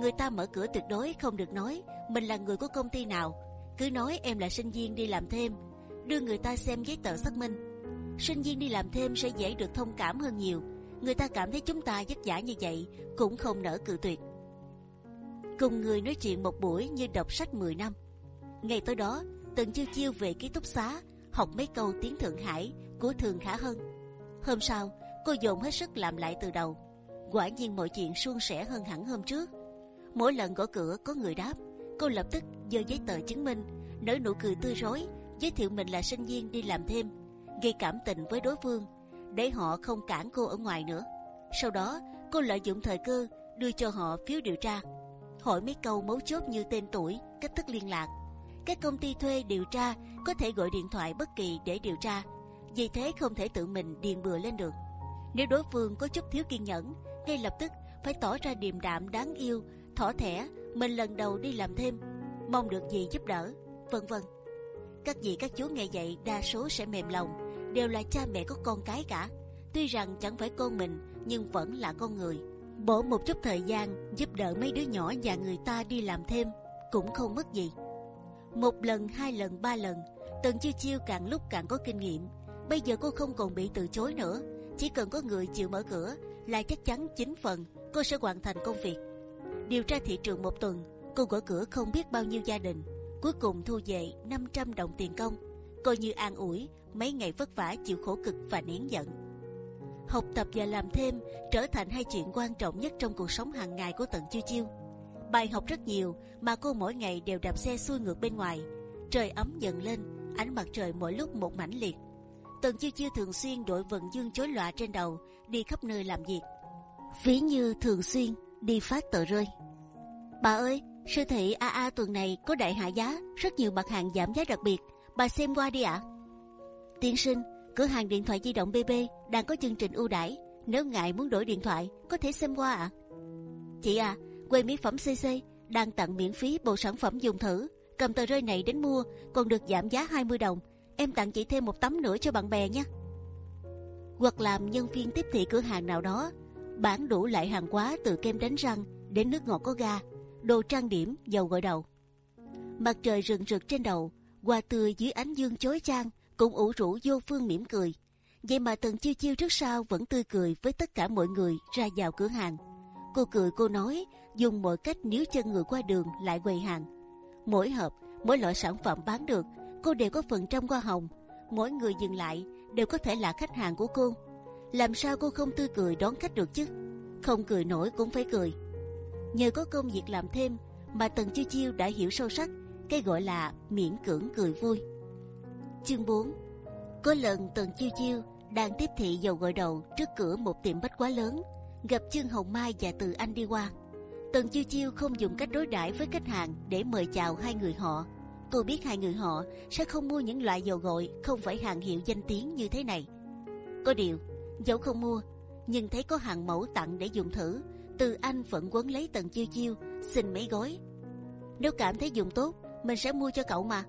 Người ta mở cửa tuyệt đối không được nói mình là người của công ty nào. Cứ nói em là sinh viên đi làm thêm, đưa người ta xem giấy tờ xác minh. Sinh viên đi làm thêm sẽ dễ được thông cảm hơn nhiều người ta cảm thấy chúng ta vất vả như vậy cũng không nỡ cự tuyệt. Cùng người nói chuyện một buổi như đọc sách 10 năm. Ngày tối đó, Tần chiêu chiêu về ký túc xá học mấy câu tiếng Thượng Hải của Thường Khả hơn Hôm sau, cô dồn hết sức làm lại từ đầu. Quả nhiên mọi chuyện suôn sẻ hơn hẳn hôm trước. Mỗi lần gõ cửa có người đáp, cô lập tức giơ giấy tờ chứng minh, nở nụ cười tươi rói, giới thiệu mình là sinh viên đi làm thêm, gây cảm tình với đối phương để họ không cản cô ở ngoài nữa. Sau đó, cô lợi dụng thời cơ đưa cho họ phiếu điều tra, hỏi mấy câu mấu chốt như tên tuổi, cách thức liên lạc. Các công ty thuê điều tra có thể gọi điện thoại bất kỳ để điều tra, vì thế không thể tự mình điền bừa lên được. Nếu đối phương có chút thiếu kiên nhẫn, ngay lập tức phải tỏ ra điềm đạm đáng yêu, thỏ thẻ mình lần đầu đi làm thêm, mong được gì giúp đỡ, vân vân. Các vị các chú nghe vậy đa số sẽ mềm lòng đều là cha mẹ có con cái cả. Tuy rằng chẳng phải con mình nhưng vẫn là con người. Bỏ một chút thời gian giúp đỡ mấy đứa nhỏ và người ta đi làm thêm cũng không mất gì. Một lần, hai lần, ba lần, Tần chiêu chiêu càng lúc càng có kinh nghiệm. Bây giờ cô không còn bị từ chối nữa. Chỉ cần có người chịu mở cửa là chắc chắn chín phần cô sẽ hoàn thành công việc. Điều tra thị trường một tuần, cô gõ cửa không biết bao nhiêu gia đình, cuối cùng thu về 500 đồng tiền công coi như an ủi mấy ngày vất vả chịu khổ cực và nén giận. Học tập và làm thêm trở thành hai chuyện quan trọng nhất trong cuộc sống hàng ngày của Tần Chiêu Chiêu. Bài học rất nhiều mà cô mỗi ngày đều đạp xe xuôi ngược bên ngoài. Trời ấm dần lên, ánh mặt trời mỗi lúc một mãnh liệt. Tần Chiêu Chiêu thường xuyên đội vận dương chối lọa trên đầu đi khắp nơi làm việc. Ví như thường xuyên đi phát tờ rơi. Bà ơi, siêu thị AA tuần này có đại hạ giá, rất nhiều mặt hàng giảm giá đặc biệt bà xem qua đi ạ. À? Tiên sinh, cửa hàng điện thoại di động BB đang có chương trình ưu đãi. Nếu ngại muốn đổi điện thoại, có thể xem qua ạ. À? Chị à, quầy mỹ phẩm CC đang tặng miễn phí bộ sản phẩm dùng thử. Cầm tờ rơi này đến mua, còn được giảm giá 20 đồng. Em tặng chị thêm một tấm nữa cho bạn bè nhé. Hoặc làm nhân viên tiếp thị cửa hàng nào đó, bán đủ loại hàng hóa từ kem đánh răng đến nước ngọt có ga, đồ trang điểm, dầu gội đầu. Mặt trời rừng rực trên đầu, hoa tươi dưới ánh dương chói chang cũng ủ rũ vô phương mỉm cười. Vậy mà tần chiêu chiêu trước sau vẫn tươi cười với tất cả mọi người ra vào cửa hàng. Cô cười cô nói dùng mọi cách níu chân người qua đường lại quầy hàng. Mỗi hộp mỗi loại sản phẩm bán được cô đều có phần trăm hoa hồng. Mỗi người dừng lại đều có thể là khách hàng của cô. Làm sao cô không tươi cười đón khách được chứ? Không cười nổi cũng phải cười nhờ có công việc làm thêm mà tần chiêu chiêu đã hiểu sâu sắc cái gọi là miễn cưỡng cười vui. Chương 4 Có lần Tần Chiêu Chiêu đang tiếp thị dầu gội đầu trước cửa một tiệm bách quá lớn, gặp Trương Hồng Mai và Từ Anh đi qua. Tần Chiêu Chiêu không dùng cách đối đãi với khách hàng để mời chào hai người họ. Cô biết hai người họ sẽ không mua những loại dầu gội không phải hàng hiệu danh tiếng như thế này. Có điều, dẫu không mua, nhưng thấy có hàng mẫu tặng để dùng thử, từ Anh vẫn quấn lấy Tần Chiêu Chiêu xin mấy gói. Nếu cảm thấy dùng tốt, mình sẽ mua cho cậu mà.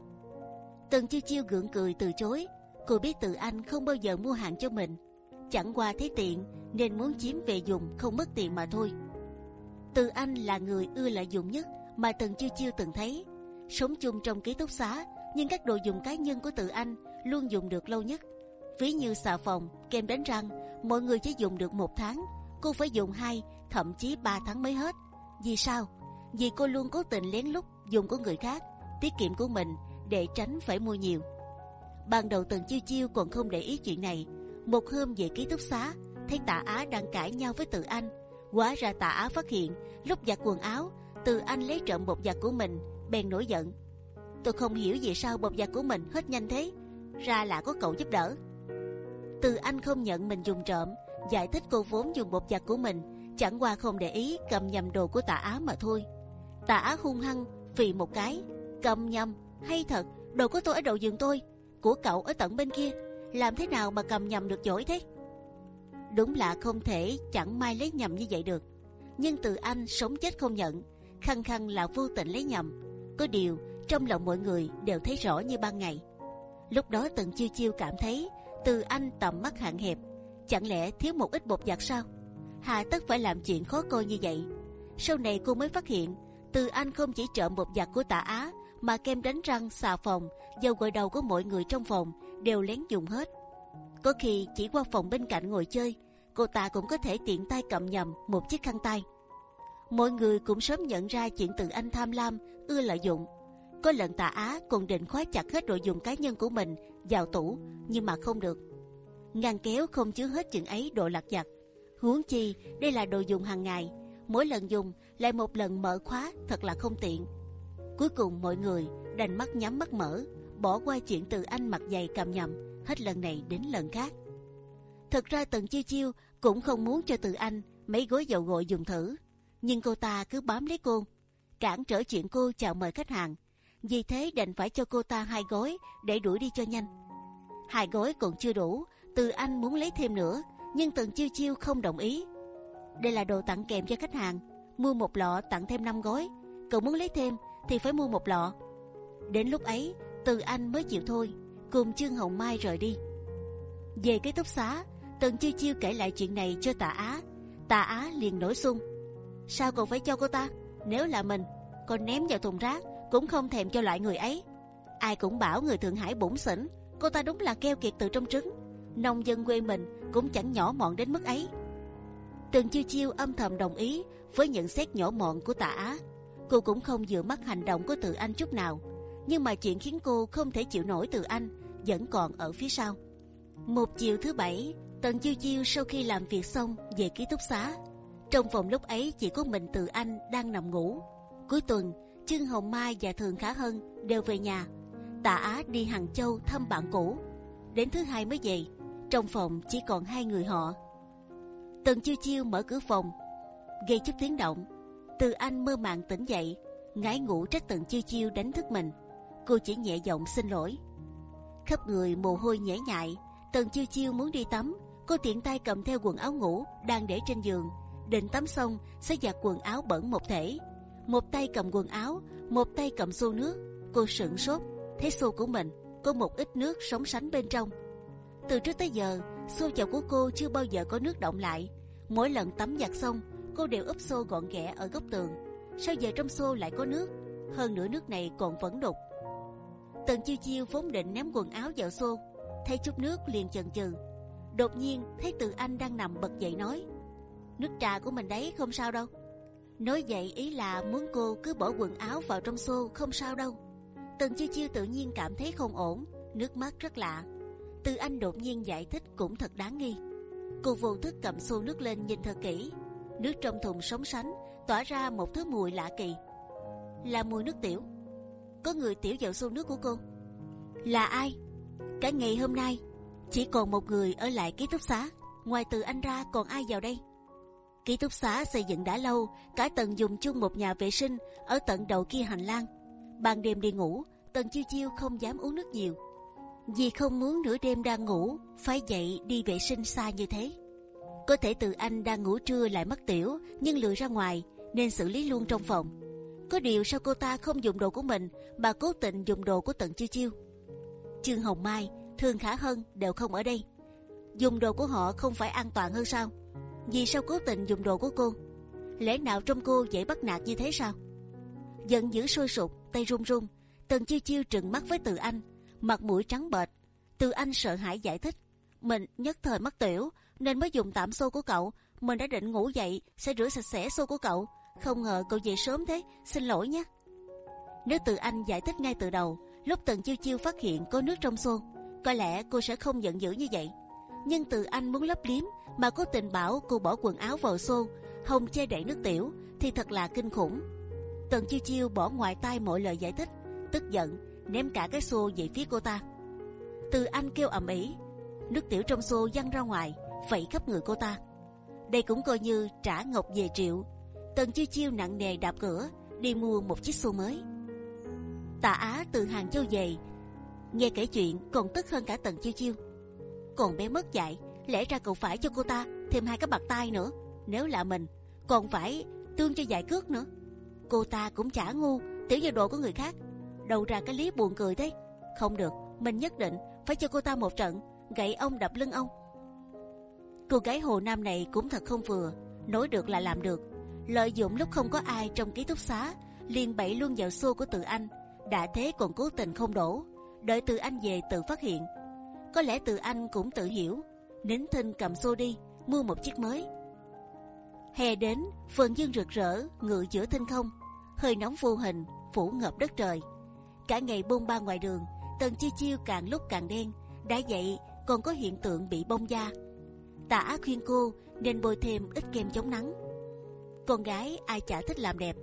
Tần chiêu chiêu gượng cười từ chối. Cô biết từ anh không bao giờ mua hàng cho mình, chẳng qua thấy tiện nên muốn chiếm về dùng không mất tiền mà thôi. Từ Anh là người ưa lợi dụng nhất mà Tần Chiêu Chiêu từng thấy. Sống chung trong ký túc xá, nhưng các đồ dùng cá nhân của Từ Anh luôn dùng được lâu nhất. Ví như xà phòng, kem đánh răng, mọi người chỉ dùng được một tháng, cô phải dùng hai, thậm chí ba tháng mới hết. Vì sao? Vì cô luôn cố tình lén lút dùng của người khác, tiết kiệm của mình để tránh phải mua nhiều. Ban đầu Tần Chiêu Chiêu còn không để ý chuyện này. Một hôm về ký túc xá, thấy Tạ Á đang cãi nhau với Từ Anh. Quá ra Tạ Á phát hiện lúc giặt quần áo, Từ Anh lấy trộm bột giặt của mình, bèn nổi giận. Tôi không hiểu vì sao bột giặt của mình hết nhanh thế, ra là có cậu giúp đỡ. Từ Anh không nhận mình dùng trộm, giải thích cô vốn dùng bột giặt của mình, chẳng qua không để ý cầm nhầm đồ của Tạ Á mà thôi. Tạ Á hung hăng vì một cái, cầm nhầm hay thật, đồ của tôi ở đầu giường tôi, của cậu ở tận bên kia, làm thế nào mà cầm nhầm được giỏi thế? Đúng là không thể chẳng may lấy nhầm như vậy được. Nhưng từ anh sống chết không nhận, khăng khăng là vô tình lấy nhầm. Có điều trong lòng mọi người đều thấy rõ như ban ngày. Lúc đó tần chiêu chiêu cảm thấy từ anh tầm mắt hạn hẹp, chẳng lẽ thiếu một ít bột giặt sao? Hà tất phải làm chuyện khó coi như vậy. Sau này cô mới phát hiện từ anh không chỉ trộm bột giặt của Tạ Á mà kem đánh răng, xà phòng, dầu gội đầu của mọi người trong phòng đều lén dùng hết. Có khi chỉ qua phòng bên cạnh ngồi chơi, cô ta cũng có thể tiện tay cầm nhầm một chiếc khăn tay. Mọi người cũng sớm nhận ra chuyện từ anh tham lam, ưa lợi dụng. Có lần Tạ Á còn định khóa chặt hết đồ dùng cá nhân của mình vào tủ, nhưng mà không được. Ngăn kéo không chứa hết chừng ấy đồ lặt vặt. Huống chi đây là đồ dùng hàng ngày, mỗi lần dùng lại một lần mở khóa thật là không tiện. Cuối cùng mọi người đành mắt nhắm mắt mở, bỏ qua chuyện từ anh mặt dày cầm nhầm hết lần này đến lần khác. Thật ra Tần Chiêu Chiêu cũng không muốn cho từ anh mấy gói dầu gội dùng thử, nhưng cô ta cứ bám lấy cô, cản trở chuyện cô chào mời khách hàng. Vì thế đành phải cho cô ta hai gói để đuổi đi cho nhanh. Hai gói còn chưa đủ, từ anh muốn lấy thêm nữa, nhưng Tần Chiêu Chiêu không đồng ý. Đây là đồ tặng kèm cho khách hàng, mua một lọ tặng thêm 5 gói. Cậu muốn lấy thêm thì phải mua một lọ. Đến lúc ấy, từ anh mới chịu thôi, cùng Trương Hồng Mai rời đi. Về ký túc xá, Tần Chiêu Chiêu kể lại chuyện này cho Tạ Á. Tạ Á liền nổi xung. Sao còn phải cho cô ta? Nếu là mình, còn ném vào thùng rác cũng không thèm cho loại người ấy. Ai cũng bảo người Thượng Hải bủn xỉn, cô ta đúng là keo kiệt từ trong trứng. Nông dân quê mình cũng chẳng nhỏ mọn đến mức ấy. Tần Chiêu Chiêu âm thầm đồng ý với nhận xét nhỏ mọn của Tạ Á. Cô cũng không dựa mắt hành động của Từ Anh chút nào, nhưng mà chuyện khiến cô không thể chịu nổi Từ Anh vẫn còn ở phía sau. Một chiều thứ bảy, Tần Chiêu Chiêu sau khi làm việc xong về ký túc xá. Trong phòng lúc ấy chỉ có mình Từ Anh đang nằm ngủ. Cuối tuần, Trương Hồng Mai và Thường Khả Hân đều về nhà. Tạ Á đi Hàng Châu thăm bạn cũ. Đến thứ hai mới về. Trong phòng chỉ còn hai người họ. Tần Chiêu Chiêu mở cửa phòng, gây chút tiếng động. Từ Anh mơ màng tỉnh dậy, ngái ngủ trách Tần Chiêu Chiêu đánh thức mình. Cô chỉ nhẹ giọng xin lỗi. Khắp người mồ hôi nhễ nhại, Tần Chiêu Chiêu muốn đi tắm. Cô tiện tay cầm theo quần áo ngủ đang để trên giường, định tắm xong sẽ giặt quần áo bẩn một thể. Một tay cầm quần áo, một tay cầm xô nước. Cô sững sốt, thấy xô của mình có một ít nước sống sánh bên trong. Từ trước tới giờ, xô chậu của cô chưa bao giờ có nước động lại. Mỗi lần tắm giặt xong, cô đều úp xô gọn ghẽ ở góc tường. Sao giờ trong xô lại có nước? Hơn nữa nước này còn vẫn đục. Tần chiêu chiêu vốn định ném quần áo vào xô, thấy chút nước liền chần chừ. Đột nhiên thấy từ anh đang nằm bật dậy nói: nước trà của mình đấy không sao đâu. Nói vậy ý là muốn cô cứ bỏ quần áo vào trong xô không sao đâu. Tần chiêu chiêu tự nhiên cảm thấy không ổn, nước mắt rất lạ. Từ anh đột nhiên giải thích cũng thật đáng nghi. Cô vô thức cầm xô nước lên nhìn thật kỹ. Nước trong thùng sống sánh tỏa ra một thứ mùi lạ kỳ, là mùi nước tiểu. Có người tiểu vào xô nước của cô. Là ai? Cả ngày hôm nay chỉ còn một người ở lại ký túc xá. Ngoài từ anh ra còn ai vào đây? Ký túc xá xây dựng đã lâu, cả tầng dùng chung một nhà vệ sinh ở tận đầu kia hành lang. Ban đêm đi ngủ, tần chiêu chiêu không dám uống nước nhiều vì không muốn nửa đêm đang ngủ phải dậy đi vệ sinh xa như thế. Có thể từ anh đang ngủ trưa lại mất tiểu nhưng lười ra ngoài nên xử lý luôn trong phòng. Có điều sao cô ta không dùng đồ của mình mà cố tình dùng đồ của tận chiêu chiêu. Trương Hồng Mai, Thường Khả Hân đều không ở đây. Dùng đồ của họ không phải an toàn hơn sao? Vì sao cố tình dùng đồ của cô? lẽ nào trong cô dễ bắt nạt như thế sao? giận dữ sôi sục, tay run run. Tần chiêu chiêu trừng mắt với từ anh, mặt mũi trắng bệch. Từ anh sợ hãi giải thích, mình nhất thời mắc tiểu nên mới dùng tạm xô của cậu. Mình đã định ngủ dậy sẽ rửa sạch sẽ xô của cậu, không ngờ cậu dậy sớm thế, xin lỗi nhé. Nếu từ anh giải thích ngay từ đầu, lúc Tần chiêu chiêu phát hiện có nước trong xô, có lẽ cô sẽ không giận dữ như vậy. Nhưng từ anh muốn lấp liếm mà cố tình bảo cô bỏ quần áo vào xô, hồng che đậy nước tiểu thì thật là kinh khủng. Tần chiêu chiêu bỏ ngoài tai mọi lời giải thích, tức giận ném cả cái xô về phía cô ta. Từ anh kêu ầm ĩ, nước tiểu trong xô văng ra ngoài, vẩy khắp người cô ta. Đây cũng coi như trả ngọc về triệu. Tần chiêu chiêu nặng nề đạp cửa đi mua một chiếc xô mới. Tạ Á từ hàng châu về, nghe kể chuyện còn tức hơn cả Tần chiêu chiêu. Còn bé mất dạy, lẽ ra cậu phải cho cô ta thêm hai cái bạc tay nữa. Nếu là mình, còn phải tương cho giải cước nữa. Cô ta cũng chả ngu, tiểu gia đồ của người khác. Đầu ra cái lý buồn cười thế. Không được, mình nhất định phải cho cô ta một trận, gậy ông đập lưng ông. Cô gái Hồ Nam này cũng thật không vừa, nói được là làm được. Lợi dụng lúc không có ai trong ký túc xá, liền bậy luôn vào xô của Từ Anh. Đã thế còn cố tình không đổ, đợi Từ Anh về tự phát hiện. Có lẽ Từ Anh cũng tự hiểu, nín thinh cầm xô đi, mua một chiếc mới. Hè đến, phần dương rực rỡ ngự giữa thinh không, hơi nóng vô hình phủ ngập đất trời. Cả ngày bôn ba ngoài đường, tần chi chiêu càng lúc càng đen. đã vậy còn có hiện tượng bị bong da. Tả khuyên cô nên bôi thêm ít kem chống nắng. Con gái ai chả thích làm đẹp.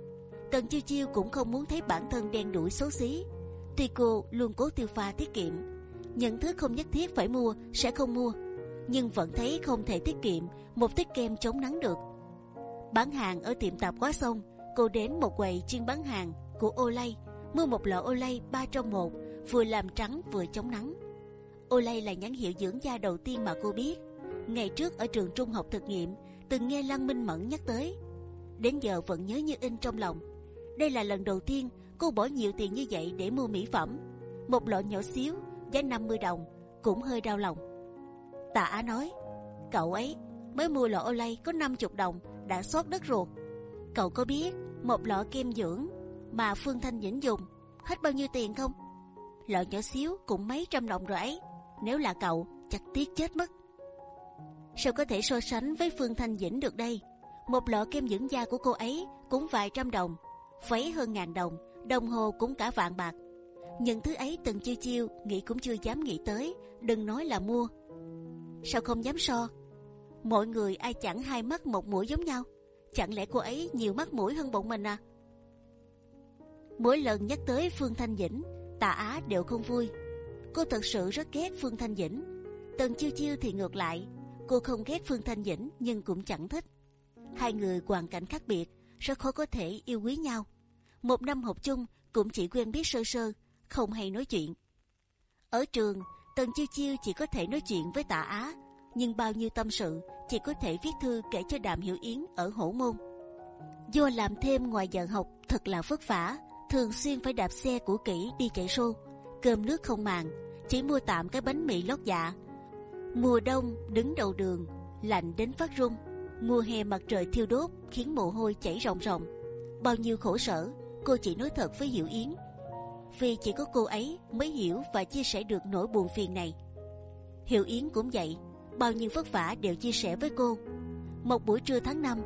Tần chiêu chiêu cũng không muốn thấy bản thân đen đuổi xấu xí. Tuy cô luôn cố tiêu pha tiết kiệm, những thứ không nhất thiết phải mua sẽ không mua, nhưng vẫn thấy không thể tiết kiệm một tiết kem chống nắng được. Bán hàng ở tiệm tạp hóa xong, cô đến một quầy chuyên bán hàng của Olay mua một lọ Olay ba trong một, vừa làm trắng vừa chống nắng. Olay là nhãn hiệu dưỡng da đầu tiên mà cô biết. Ngày trước ở trường trung học thực nghiệm từng nghe Lăng Minh Mẫn nhắc tới, đến giờ vẫn nhớ như in trong lòng. Đây là lần đầu tiên cô bỏ nhiều tiền như vậy để mua mỹ phẩm. Một lọ nhỏ xíu giá 50 đồng cũng hơi đau lòng. Tạ Á nói, cậu ấy mới mua lọ Olay có 50 đồng đã xót đất ruột. Cậu có biết một lọ kem dưỡng mà Phương Thanh Vĩnh dùng hết bao nhiêu tiền không? Lọ nhỏ xíu cũng mấy trăm đồng rồi ấy. Nếu là cậu, chắc tiếc chết mất. Sao có thể so sánh với Phương Thanh Vĩnh được đây? Một lọ kem dưỡng da của cô ấy cũng vài trăm đồng, váy hơn ngàn đồng, đồng hồ cũng cả vạn bạc. Những thứ ấy từng chiêu chiêu nghĩ cũng chưa dám nghĩ tới, đừng nói là mua. Sao không dám so? Mọi người ai chẳng hai mắt một mũi giống nhau, chẳng lẽ cô ấy nhiều mắt mũi hơn bọn mình à? Mỗi lần nhắc tới Phương Thanh dĩnh Tạ Á đều không vui. Cô thật sự rất ghét Phương Thanh dĩnh Tần Chiêu Chiêu thì ngược lại, cô không ghét Phương Thanh dĩnh nhưng cũng chẳng thích. Hai người hoàn cảnh khác biệt, rất khó có thể yêu quý nhau. Một năm học chung cũng chỉ quen biết sơ sơ, không hay nói chuyện. Ở trường, Tần Chiêu Chiêu chỉ có thể nói chuyện với Tạ Á, nhưng bao nhiêu tâm sự chỉ có thể viết thư kể cho Đàm Hiểu Yến ở Hổ Môn. Do làm thêm ngoài giờ học thật là vất vả, thường xuyên phải đạp xe của kỹ đi chạy xô, cơm nước không màng, chỉ mua tạm cái bánh mì lót dạ. Mùa đông đứng đầu đường, lạnh đến phát run. Mùa hè mặt trời thiêu đốt khiến mồ hôi chảy ròng ròng. Bao nhiêu khổ sở, cô chỉ nói thật với Hiểu Yến. Vì chỉ có cô ấy mới hiểu và chia sẻ được nỗi buồn phiền này. Hiểu Yến cũng vậy, bao nhiêu vất vả đều chia sẻ với cô. Một buổi trưa tháng 5,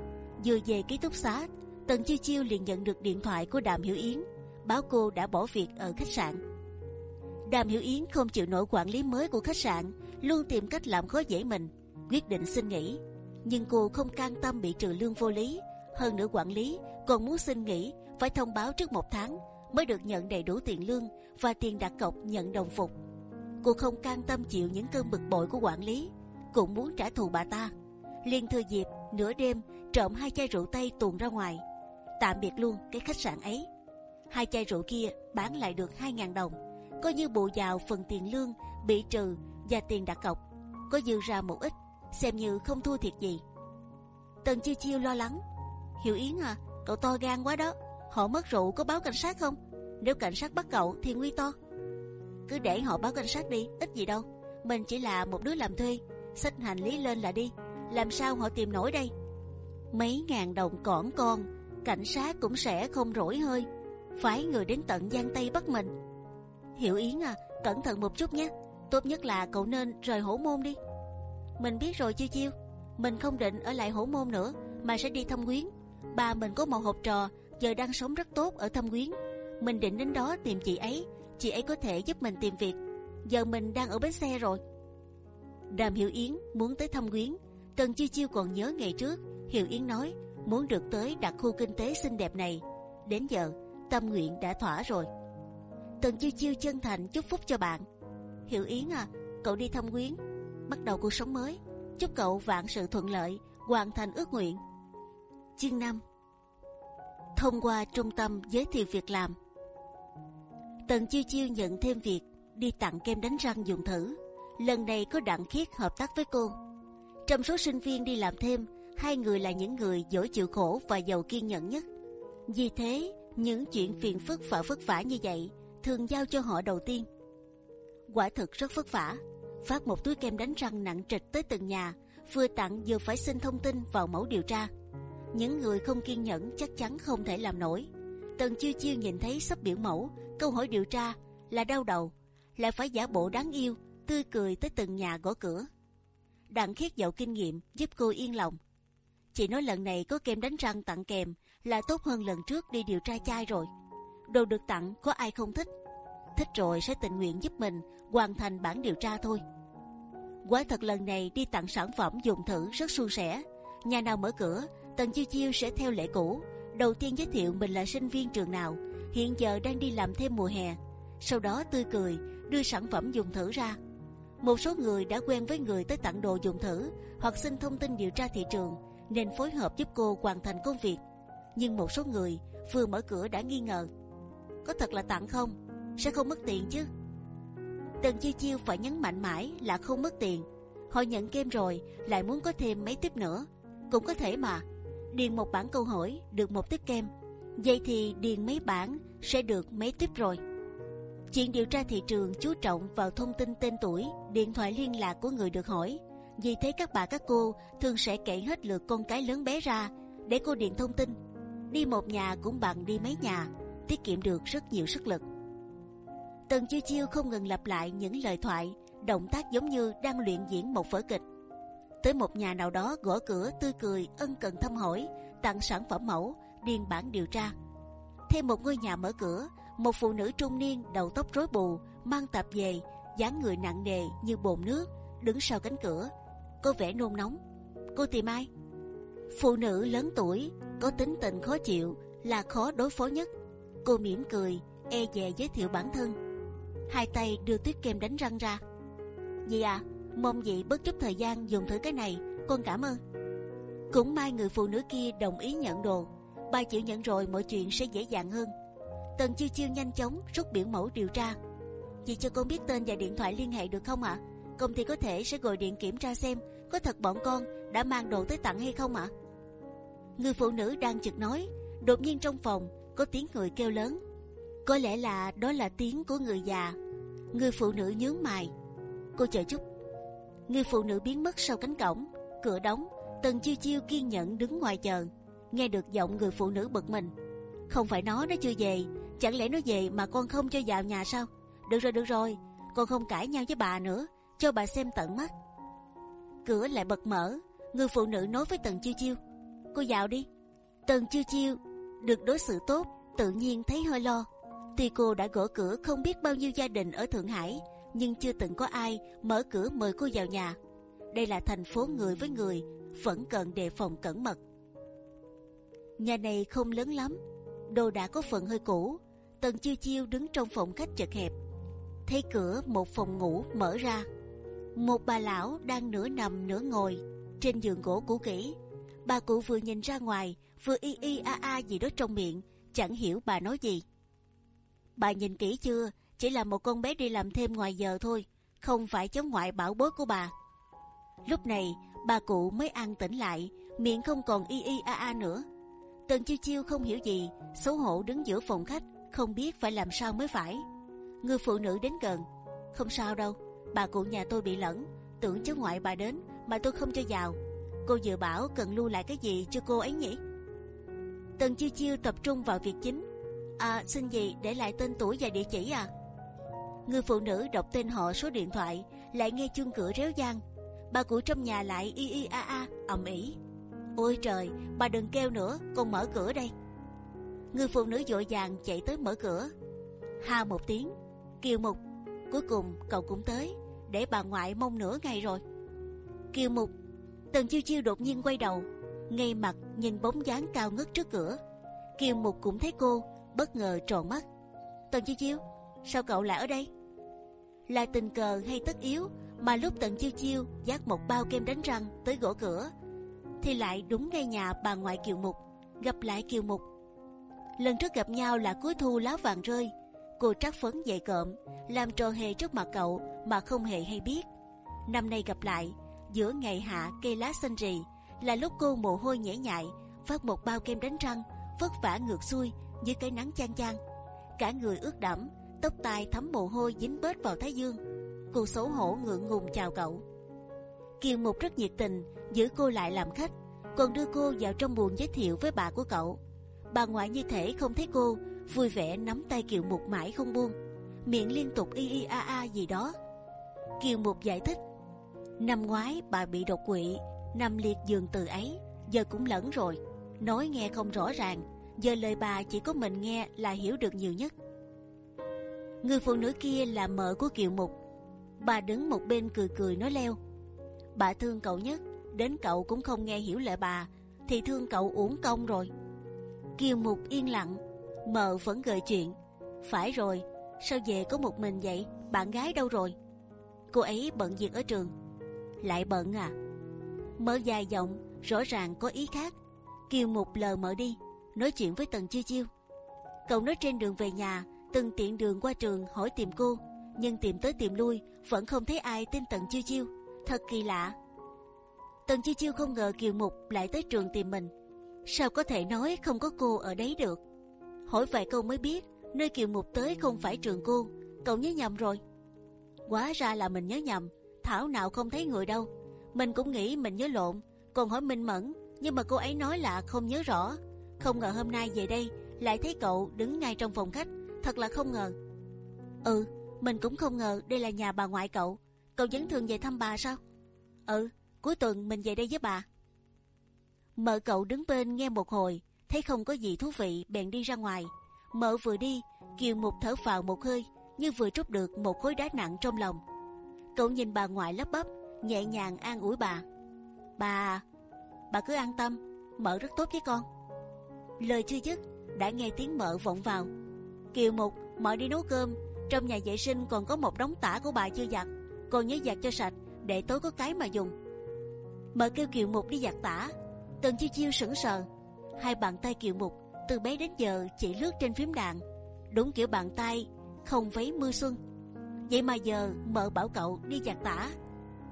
vừa về ký túc xá, Tần Chiêu Chiêu liền nhận được điện thoại của Đàm Hiểu Yến báo cô đã bỏ việc ở khách sạn. Đàm Hiểu Yến không chịu nổi quản lý mới của khách sạn, luôn tìm cách làm khó dễ mình, quyết định xin nghỉ. Nhưng cô không can tâm bị trừ lương vô lý, hơn nữa quản lý còn muốn xin nghỉ phải thông báo trước một tháng mới được nhận đầy đủ tiền lương và tiền đặt cọc nhận đồng phục. Cô không can tâm chịu những cơn bực bội của quản lý, cũng muốn trả thù bà ta. liền thừa dịp nửa đêm trộm hai chai rượu tây tuồn ra ngoài, tạm biệt luôn cái khách sạn ấy hai chai rượu kia bán lại được 2.000 đồng, coi như bù vào phần tiền lương bị trừ và tiền đặt cọc, có dư ra một ít, xem như không thua thiệt gì. Tần chiêu chiêu lo lắng, hiểu yến à, cậu to gan quá đó, họ mất rượu có báo cảnh sát không? Nếu cảnh sát bắt cậu thì nguy to. Cứ để họ báo cảnh sát đi, ít gì đâu. Mình chỉ là một đứa làm thuê, xách hành lý lên là đi, làm sao họ tìm nổi đây? mấy ngàn đồng cỏn con, cảnh sát cũng sẽ không rỗi hơi, phái người đến tận giang tây bắt mình. Hiểu Yến à, cẩn thận một chút nhé. Tốt nhất là cậu nên rời hổ môn đi. Mình biết rồi chiêu chiêu, mình không định ở lại hổ môn nữa, mà sẽ đi thăm quyến. Bà mình có một học trò giờ đang sống rất tốt ở thăm quyến. Mình định đến đó tìm chị ấy, chị ấy có thể giúp mình tìm việc. Giờ mình đang ở bến xe rồi. Đàm Hiểu Yến muốn tới thăm quyến. Tần Chiêu Chiêu còn nhớ ngày trước Hiểu Yến nói muốn được tới đặc khu kinh tế xinh đẹp này. Đến giờ tâm nguyện đã thỏa rồi. Tần Chiêu Chiêu chân thành chúc phúc cho bạn. Hiểu Yến à, cậu đi thăm quyến, bắt đầu cuộc sống mới. Chúc cậu vạn sự thuận lợi, hoàn thành ước nguyện. Chương 5 Thông qua trung tâm giới thiệu việc làm, Tần Chiêu Chiêu nhận thêm việc đi tặng kem đánh răng dùng thử. Lần này có Đặng Khiết hợp tác với cô. Trong số sinh viên đi làm thêm, hai người là những người dỗi chịu khổ và giàu kiên nhẫn nhất. Vì thế, những chuyện phiền phức và vất vả như vậy thường giao cho họ đầu tiên. Quả thực rất vất vả. Phát một túi kem đánh răng nặng trịch tới từng nhà, vừa tặng vừa phải xin thông tin vào mẫu điều tra. Những người không kiên nhẫn chắc chắn không thể làm nổi. Tần chiêu chiêu nhìn thấy sắp biểu mẫu, câu hỏi điều tra là đau đầu, lại phải giả bộ đáng yêu, tươi cười tới từng nhà gõ cửa. Đặng khiết giàu kinh nghiệm giúp cô yên lòng. Chị nói lần này có kem đánh răng tặng kèm là tốt hơn lần trước đi điều tra chai rồi. Đồ được tặng có ai không thích? Thích rồi sẽ tình nguyện giúp mình hoàn thành bản điều tra thôi. Quả thật lần này đi tặng sản phẩm dùng thử rất suôn sẻ. Nhà nào mở cửa, Tần Chiêu Chiêu sẽ theo lệ cũ. Đầu tiên giới thiệu mình là sinh viên trường nào, hiện giờ đang đi làm thêm mùa hè. Sau đó tươi cười đưa sản phẩm dùng thử ra. Một số người đã quen với người tới tặng đồ dùng thử hoặc xin thông tin điều tra thị trường nên phối hợp giúp cô hoàn thành công việc. Nhưng một số người vừa mở cửa đã nghi ngờ. Có thật là tặng không? Sẽ không mất tiền chứ. Tần chiêu chiêu phải nhấn mạnh mãi là không mất tiền. Họ nhận kem rồi, lại muốn có thêm mấy tiếp nữa. Cũng có thể mà. Điền một bản câu hỏi, được một tiếp kem vậy thì điền mấy bản sẽ được mấy tiếp rồi? Chuyện điều tra thị trường chú trọng vào thông tin tên tuổi, điện thoại liên lạc của người được hỏi. Vì thế các bà các cô thường sẽ kể hết lượt con cái lớn bé ra để cô điền thông tin đi một nhà cũng bằng đi mấy nhà tiết kiệm được rất nhiều sức lực. Tần chiêu chiêu không ngừng lặp lại những lời thoại, động tác giống như đang luyện diễn một vở kịch. Tới một nhà nào đó gõ cửa tươi cười ân cần thăm hỏi, tặng sản phẩm mẫu, điền bản điều tra. Thêm một ngôi nhà mở cửa, một phụ nữ trung niên đầu tóc rối bù, mang tạp về, dáng người nặng nề như bồn nước, đứng sau cánh cửa, có vẻ nôn nóng. Cô tìm ai? Phụ nữ lớn tuổi, có tính tình khó chịu, là khó đối phó nhất. Cô mỉm cười e dè giới thiệu bản thân. Hai tay đưa tuyết kem đánh răng ra. Dì à mong dì bất chút thời gian dùng thử cái này. Con cảm ơn. Cũng may người phụ nữ kia đồng ý nhận đồ. Bà chịu nhận rồi mọi chuyện sẽ dễ dàng hơn. Tần chiêu chiêu nhanh chóng rút biểu mẫu điều tra. Chị cho con biết tên và điện thoại liên hệ được không ạ? Công ty có thể sẽ gọi điện kiểm tra xem có thật bọn con đã mang đồ tới tặng hay không ạ? Người phụ nữ đang chực nói, đột nhiên trong phòng, có tiếng người kêu lớn. Có lẽ là đó là tiếng của người già. Người phụ nữ nhướng mày. Cô chờ chút. Người phụ nữ biến mất sau cánh cổng. Cửa đóng. Tần chiêu chiêu kiên nhẫn đứng ngoài chờ. Nghe được giọng người phụ nữ bực mình. Không phải nó nó chưa về. Chẳng lẽ nó về mà con không cho vào nhà sao? Được rồi được rồi. Con không cãi nhau với bà nữa. Cho bà xem tận mắt. Cửa lại bật mở. Người phụ nữ nói với Tần chiêu chiêu. Cô vào đi. Tần chiêu chiêu được đối xử tốt, tự nhiên thấy hơi lo. Tuy cô đã gõ cửa không biết bao nhiêu gia đình ở Thượng Hải, nhưng chưa từng có ai mở cửa mời cô vào nhà. Đây là thành phố người với người, vẫn cần đề phòng cẩn mật. Nhà này không lớn lắm, đồ đã có phần hơi cũ. Tần chiêu chiêu đứng trong phòng khách chật hẹp, thấy cửa một phòng ngủ mở ra. Một bà lão đang nửa nằm nửa ngồi trên giường gỗ cũ kỹ. Bà cụ vừa nhìn ra ngoài vừa y y a a gì đó trong miệng, chẳng hiểu bà nói gì. Bà nhìn kỹ chưa? Chỉ là một con bé đi làm thêm ngoài giờ thôi, không phải cháu ngoại bảo bối của bà. Lúc này, bà cụ mới an tĩnh lại, miệng không còn y y a a nữa. Tần chiêu chiêu không hiểu gì, xấu hổ đứng giữa phòng khách, không biết phải làm sao mới phải. Người phụ nữ đến gần, không sao đâu, bà cụ nhà tôi bị lẫn, tưởng cháu ngoại bà đến mà tôi không cho vào. Cô vừa bảo cần lưu lại cái gì cho cô ấy nhỉ? Tần chiêu chiêu tập trung vào việc chính. À, xin gì để lại tên tuổi và địa chỉ à? Người phụ nữ đọc tên họ số điện thoại, lại nghe chuông cửa réo vang. Bà cụ trong nhà lại y y a a ầm ĩ. Ôi trời, bà đừng kêu nữa, con mở cửa đây. Người phụ nữ vội vàng chạy tới mở cửa. Ha một tiếng, Kiều Mục, cuối cùng cậu cũng tới, để bà ngoại mong nửa ngày rồi. Kiều Mục, Tần Chiêu Chiêu đột nhiên quay đầu, ngay mặt nhìn bóng dáng cao ngất trước cửa. Kiều Mục cũng thấy cô, bất ngờ tròn mắt. Tần Chiêu Chiêu, sao cậu lại ở đây? Là tình cờ hay tất yếu mà lúc Tần Chiêu Chiêu dắt một bao kem đánh răng tới gõ cửa, thì lại đúng ngay nhà bà ngoại Kiều Mục gặp lại Kiều Mục. Lần trước gặp nhau là cuối thu lá vàng rơi, cô trắc phấn dậy cộm, làm trò hề trước mặt cậu mà không hề hay biết. Năm nay gặp lại, giữa ngày hạ cây lá xanh rì là lúc cô mồ hôi nhễ nhại, phát một bao kem đánh răng, vất vả ngược xuôi dưới cái nắng chang chang. Cả người ướt đẫm, tóc tai thấm mồ hôi dính bết vào thái dương. Cô xấu hổ ngượng ngùng chào cậu. Kiều mục rất nhiệt tình, giữ cô lại làm khách, còn đưa cô vào trong buồng giới thiệu với bà của cậu. Bà ngoại như thể không thấy cô, vui vẻ nắm tay kiều mục mãi không buông. Miệng liên tục y y a a gì đó. Kiều mục giải thích năm ngoái bà bị đột quỵ nằm liệt giường từ ấy, giờ cũng lẫn rồi. Nói nghe không rõ ràng, giờ lời bà chỉ có mình nghe là hiểu được nhiều nhất. Người phụ nữ kia là mợ của kiều mục. Bà đứng một bên cười cười nói leo. Bà thương cậu nhất, đến cậu cũng không nghe hiểu lời bà, thì thương cậu uổng công rồi. Kiều mục yên lặng, mợ vẫn gợi chuyện. Phải rồi, sao về có một mình vậy? Bạn gái đâu rồi? Cô ấy bận việc ở trường lại bận à? Mở dài giọng, rõ ràng có ý khác. Kiều mục lờ mở đi, nói chuyện với tần chiêu chiêu. Cậu nói trên đường về nhà, từng tiện đường qua trường hỏi tìm cô, nhưng tìm tới tìm lui, vẫn không thấy ai tin tần chiêu chiêu. Thật kỳ lạ. Tần chiêu chiêu không ngờ kiều mục lại tới trường tìm mình. Sao có thể nói không có cô ở đấy được? Hỏi vài câu mới biết, nơi kiều mục tới không phải trường cô. Cậu nhớ nhầm rồi. Quá ra là mình nhớ nhầm thảo nào không thấy người đâu. Mình cũng nghĩ mình nhớ lộn. Còn hỏi minh mẫn, nhưng mà cô ấy nói là không nhớ rõ. Không ngờ hôm nay về đây, lại thấy cậu đứng ngay trong phòng khách. Thật là không ngờ. Ừ mình cũng không ngờ đây là nhà bà ngoại cậu. Cậu vẫn thường về thăm bà sao? Ừ cuối tuần mình về đây với bà. Mợ cậu đứng bên nghe một hồi, thấy không có gì thú vị, bèn đi ra ngoài. Mợ vừa đi, kiều một thở phào một hơi, như vừa trút được một khối đá nặng trong lòng cậu nhìn bà ngoại lấp bấp nhẹ nhàng an ủi bà. Bà bà cứ an tâm mợ rất tốt với con. Lời chưa dứt, đã nghe tiếng mợ vọng vào. Kiều mục mợ đi nấu cơm. Trong nhà vệ sinh còn có một đống tả của bà chưa giặt. Còn nhớ giặt cho sạch, để tối có cái mà dùng. Mợ kêu kiều mục đi giặt tả. Tần chiêu chiêu sững sờ. Hai bàn tay kiều mục, từ bé đến giờ chỉ lướt trên phím đàn. Đúng kiểu bàn tay không vấy mưa xuân vậy mà giờ mợ bảo cậu đi giặt tả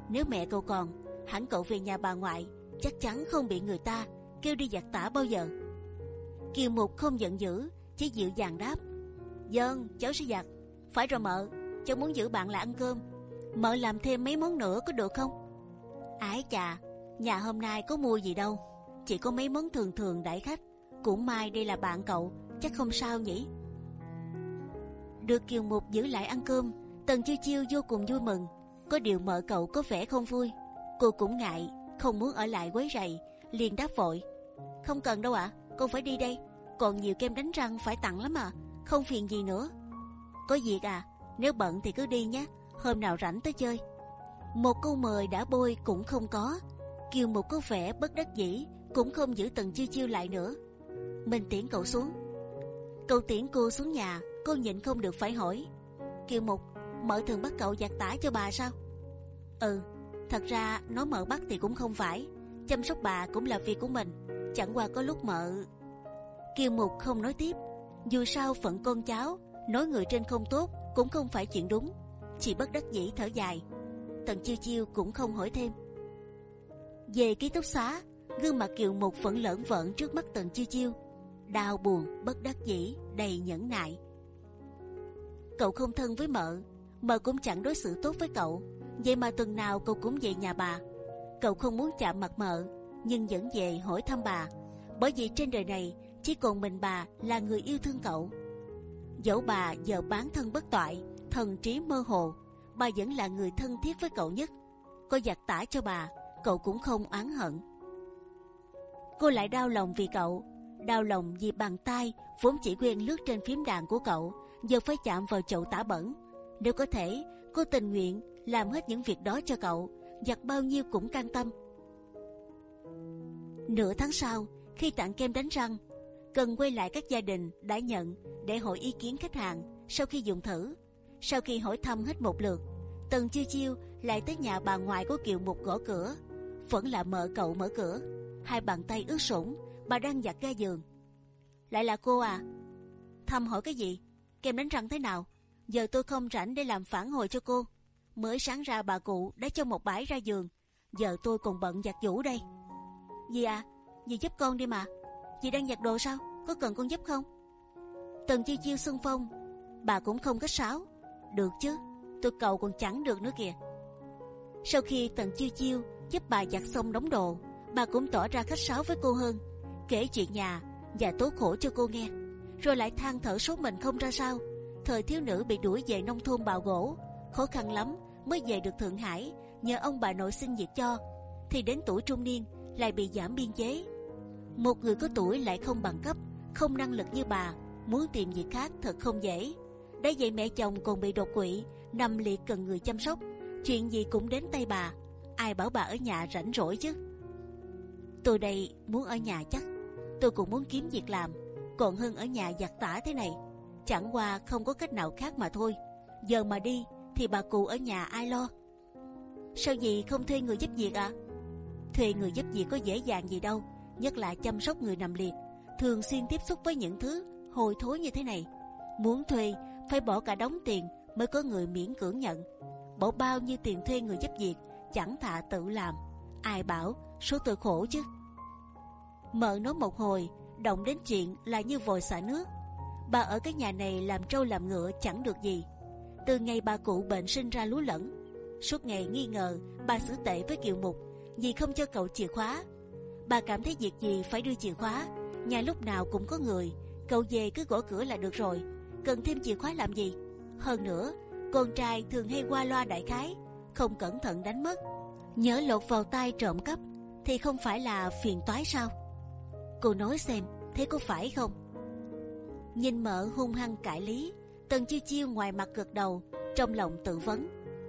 nếu mẹ cậu còn, hẳn cậu về nhà bà ngoại, chắc chắn không bị người ta kêu đi giặt tả bao giờ. Kiều mục không giận dữ, chỉ dịu dàng đáp, dân, cháu sẽ giặt. Phải rồi mợ, cháu muốn giữ bạn lại ăn cơm. Mợ làm thêm mấy món nữa có được không? Ái chà, nhà hôm nay có mua gì đâu, chỉ có mấy món thường thường đãi khách. Cũng may đây là bạn cậu, chắc không sao nhỉ. Được kiều mục giữ lại ăn cơm tần chiêu chiêu vô cùng vui mừng. Có điều mợ cậu có vẻ không vui. Cô cũng ngại, không muốn ở lại quấy rầy, liền đáp vội. Không cần đâu ạ, con phải đi đây. Còn nhiều kem đánh răng phải tặng lắm à không phiền gì nữa. Có việc à nếu bận thì cứ đi nhé, hôm nào rảnh tới chơi. Một câu mời đã bôi cũng không có. Kiều một có vẻ bất đắc dĩ, cũng không giữ tần chiêu chiêu lại nữa. Mình tiễn cậu xuống. Cậu tiễn cô xuống nhà, cô nhịn không được phải hỏi. Kiều mục mợ thường bắt cậu giặt tả cho bà sao? Ừ thật ra nói mợ bắt thì cũng không phải. Chăm sóc bà cũng là việc của mình. Chẳng qua có lúc mợ kiều mục không nói tiếp. Dù sao phận con cháu, nói người trên không tốt cũng không phải chuyện đúng. Chỉ bất đắc dĩ thở dài. Tần chiêu chiêu cũng không hỏi thêm. Về ký túc xá, gương mặt kiều mục vẫn lởn vởn trước mắt tần chiêu chiêu. Đau buồn, bất đắc dĩ, đầy nhẫn nại. Cậu không thân với mợ mợ cũng chẳng đối xử tốt với cậu vậy mà tuần nào cậu cũng về nhà bà cậu không muốn chạm mặt mợ nhưng vẫn về hỏi thăm bà, bởi vì trên đời này chỉ còn mình bà là người yêu thương cậu. Dẫu bà giờ bán thân bất toại, thần trí mơ hồ, bà vẫn là người thân thiết với cậu nhất. Có giặt tả cho bà, cậu cũng không oán hận. Cô lại đau lòng vì cậu, đau lòng vì bàn tay vốn chỉ quen lướt trên phím đàn của cậu, giờ phải chạm vào chậu tả bẩn. Nếu có thể, cô tình nguyện làm hết những việc đó cho cậu, giặt bao nhiêu cũng can tâm. Nửa tháng sau, khi tặng kem đánh răng, cần quay lại các gia đình đã nhận để hỏi ý kiến khách hàng sau khi dùng thử. Sau khi hỏi thăm hết một lượt, Tần chiêu chiêu lại tới nhà bà ngoại của Kiều Mục gõ cửa, vẫn là mở cậu mở cửa, hai bàn tay ướt sũng, bà đang giặt ga giường. Lại là cô à? Thăm hỏi cái gì? Kem đánh răng thế nào? Giờ tôi không rảnh để làm phản hồi cho cô. Mới sáng ra bà cụ đã cho một bãi ra giường, giờ tôi còn bận giặt giũ đây. Dì à, dì giúp con đi mà. Dì đang giặt đồ sao? Có cần con giúp không? Tần chiêu chiêu xuân phong, bà cũng không có sáo. Được chứ, tôi cầu còn chẳng được nữa kìa. Sau khi Tần chiêu chiêu giúp bà giặt xong đóng đồ, bà cũng tỏ ra khách sáo với cô hơn, kể chuyện nhà và tố khổ cho cô nghe, rồi lại than thở số mình không ra sao. Thời thiếu nữ bị đuổi về nông thôn bào gỗ, khó khăn lắm mới về được Thượng Hải, nhờ ông bà nội xin việc cho, thì đến tuổi trung niên lại bị giảm biên chế. Một người có tuổi lại không bằng cấp, không năng lực như bà, muốn tìm việc khác thật không dễ. Đã vậy mẹ chồng còn bị đột quỵ, nằm liệt cần người chăm sóc, chuyện gì cũng đến tay bà. Ai bảo bà ở nhà rảnh rỗi chứ? Tôi đây muốn ở nhà chắc, tôi cũng muốn kiếm việc làm, còn hơn ở nhà giặt tả thế này. Chẳng qua không có cách nào khác mà thôi. Giờ mà đi thì bà cụ ở nhà ai lo? Sao gì không thuê người giúp việc à? Thuê người giúp việc có dễ dàng gì đâu, nhất là chăm sóc người nằm liệt, thường xuyên tiếp xúc với những thứ hôi thối như thế này. Muốn thuê phải bỏ cả đống tiền mới có người miễn cưỡng nhận. Bỏ bao nhiêu tiền thuê người giúp việc, chẳng thà tự làm. Ai bảo số tôi khổ chứ? Mợ nói một hồi, động đến chuyện là như vòi xả nước. Bà ở cái nhà này làm trâu làm ngựa chẳng được gì. Từ ngày bà cụ bệnh sinh ra lú lẫn, suốt ngày nghi ngờ bà xử tệ với Kiều Mục vì không cho cậu chìa khóa. Bà cảm thấy việc gì phải đưa chìa khóa, nhà lúc nào cũng có người, cậu về cứ gõ cửa là được rồi, cần thêm chìa khóa làm gì? Hơn nữa, con trai thường hay qua loa đại khái, không cẩn thận đánh mất, nhớ lột vào tay trộm cắp, thì không phải là phiền toái sao? Cô nói xem, thế có phải không? Nhìn mợ hung hăng cãi lý, Tần chiêu chiêu ngoài mặt gật đầu, trong lòng tự vấn: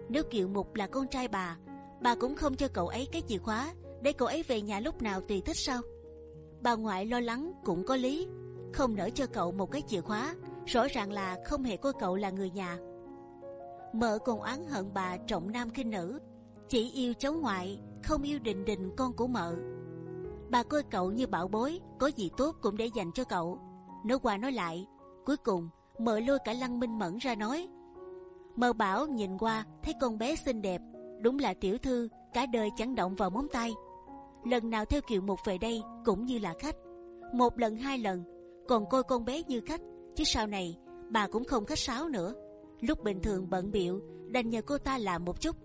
nếu Kiều Mục là con trai bà, bà cũng không cho cậu ấy cái chìa khóa để cậu ấy về nhà lúc nào tùy thích sao? Bà ngoại lo lắng cũng có lý, không nỡ cho cậu một cái chìa khóa, rõ ràng là không hề coi cậu là người nhà. Mợ còn oán hận bà trọng nam khinh nữ, chỉ yêu cháu ngoại, không yêu đình đình con của mợ. Bà coi cậu như bảo bối, có gì tốt cũng để dành cho cậu. Nói qua nói lại, cuối cùng mợ lôi cả lăng minh mẫn ra nói. Mợ bảo nhìn qua thấy con bé xinh đẹp, đúng là tiểu thư cả đời chẳng động vào móng tay. Lần nào theo kiều mục về đây cũng như là khách, một lần hai lần, còn coi con bé như khách, chứ sau này bà cũng không khách sáo nữa. Lúc bình thường bận biệu đành nhờ cô ta làm một chút,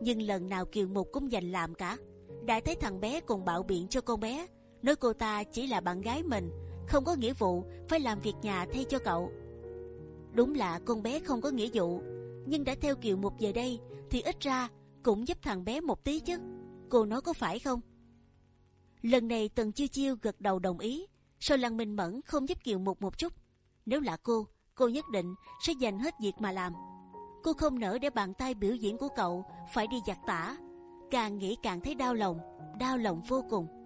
nhưng lần nào kiều mục cũng dành làm cả. đã thấy thằng bé còn bạo biện cho con bé, nói cô ta chỉ là bạn gái mình, không có nghĩa vụ phải làm việc nhà thay cho cậu. Đúng là con bé không có nghĩa vụ, nhưng đã theo kiều mục về đây thì ít ra cũng giúp thằng bé một tí chứ. Cô nói có phải không? Lần này Tần Chiêu Chiêu gật đầu đồng ý. Sao Lăng Minh Mẫn không giúp Kiều Mục một chút? Nếu là cô, cô nhất định sẽ dành hết việc mà làm. Cô không nỡ để bàn tay biểu diễn của cậu phải đi giặt tả. Càng nghĩ càng thấy đau lòng, đau lòng vô cùng.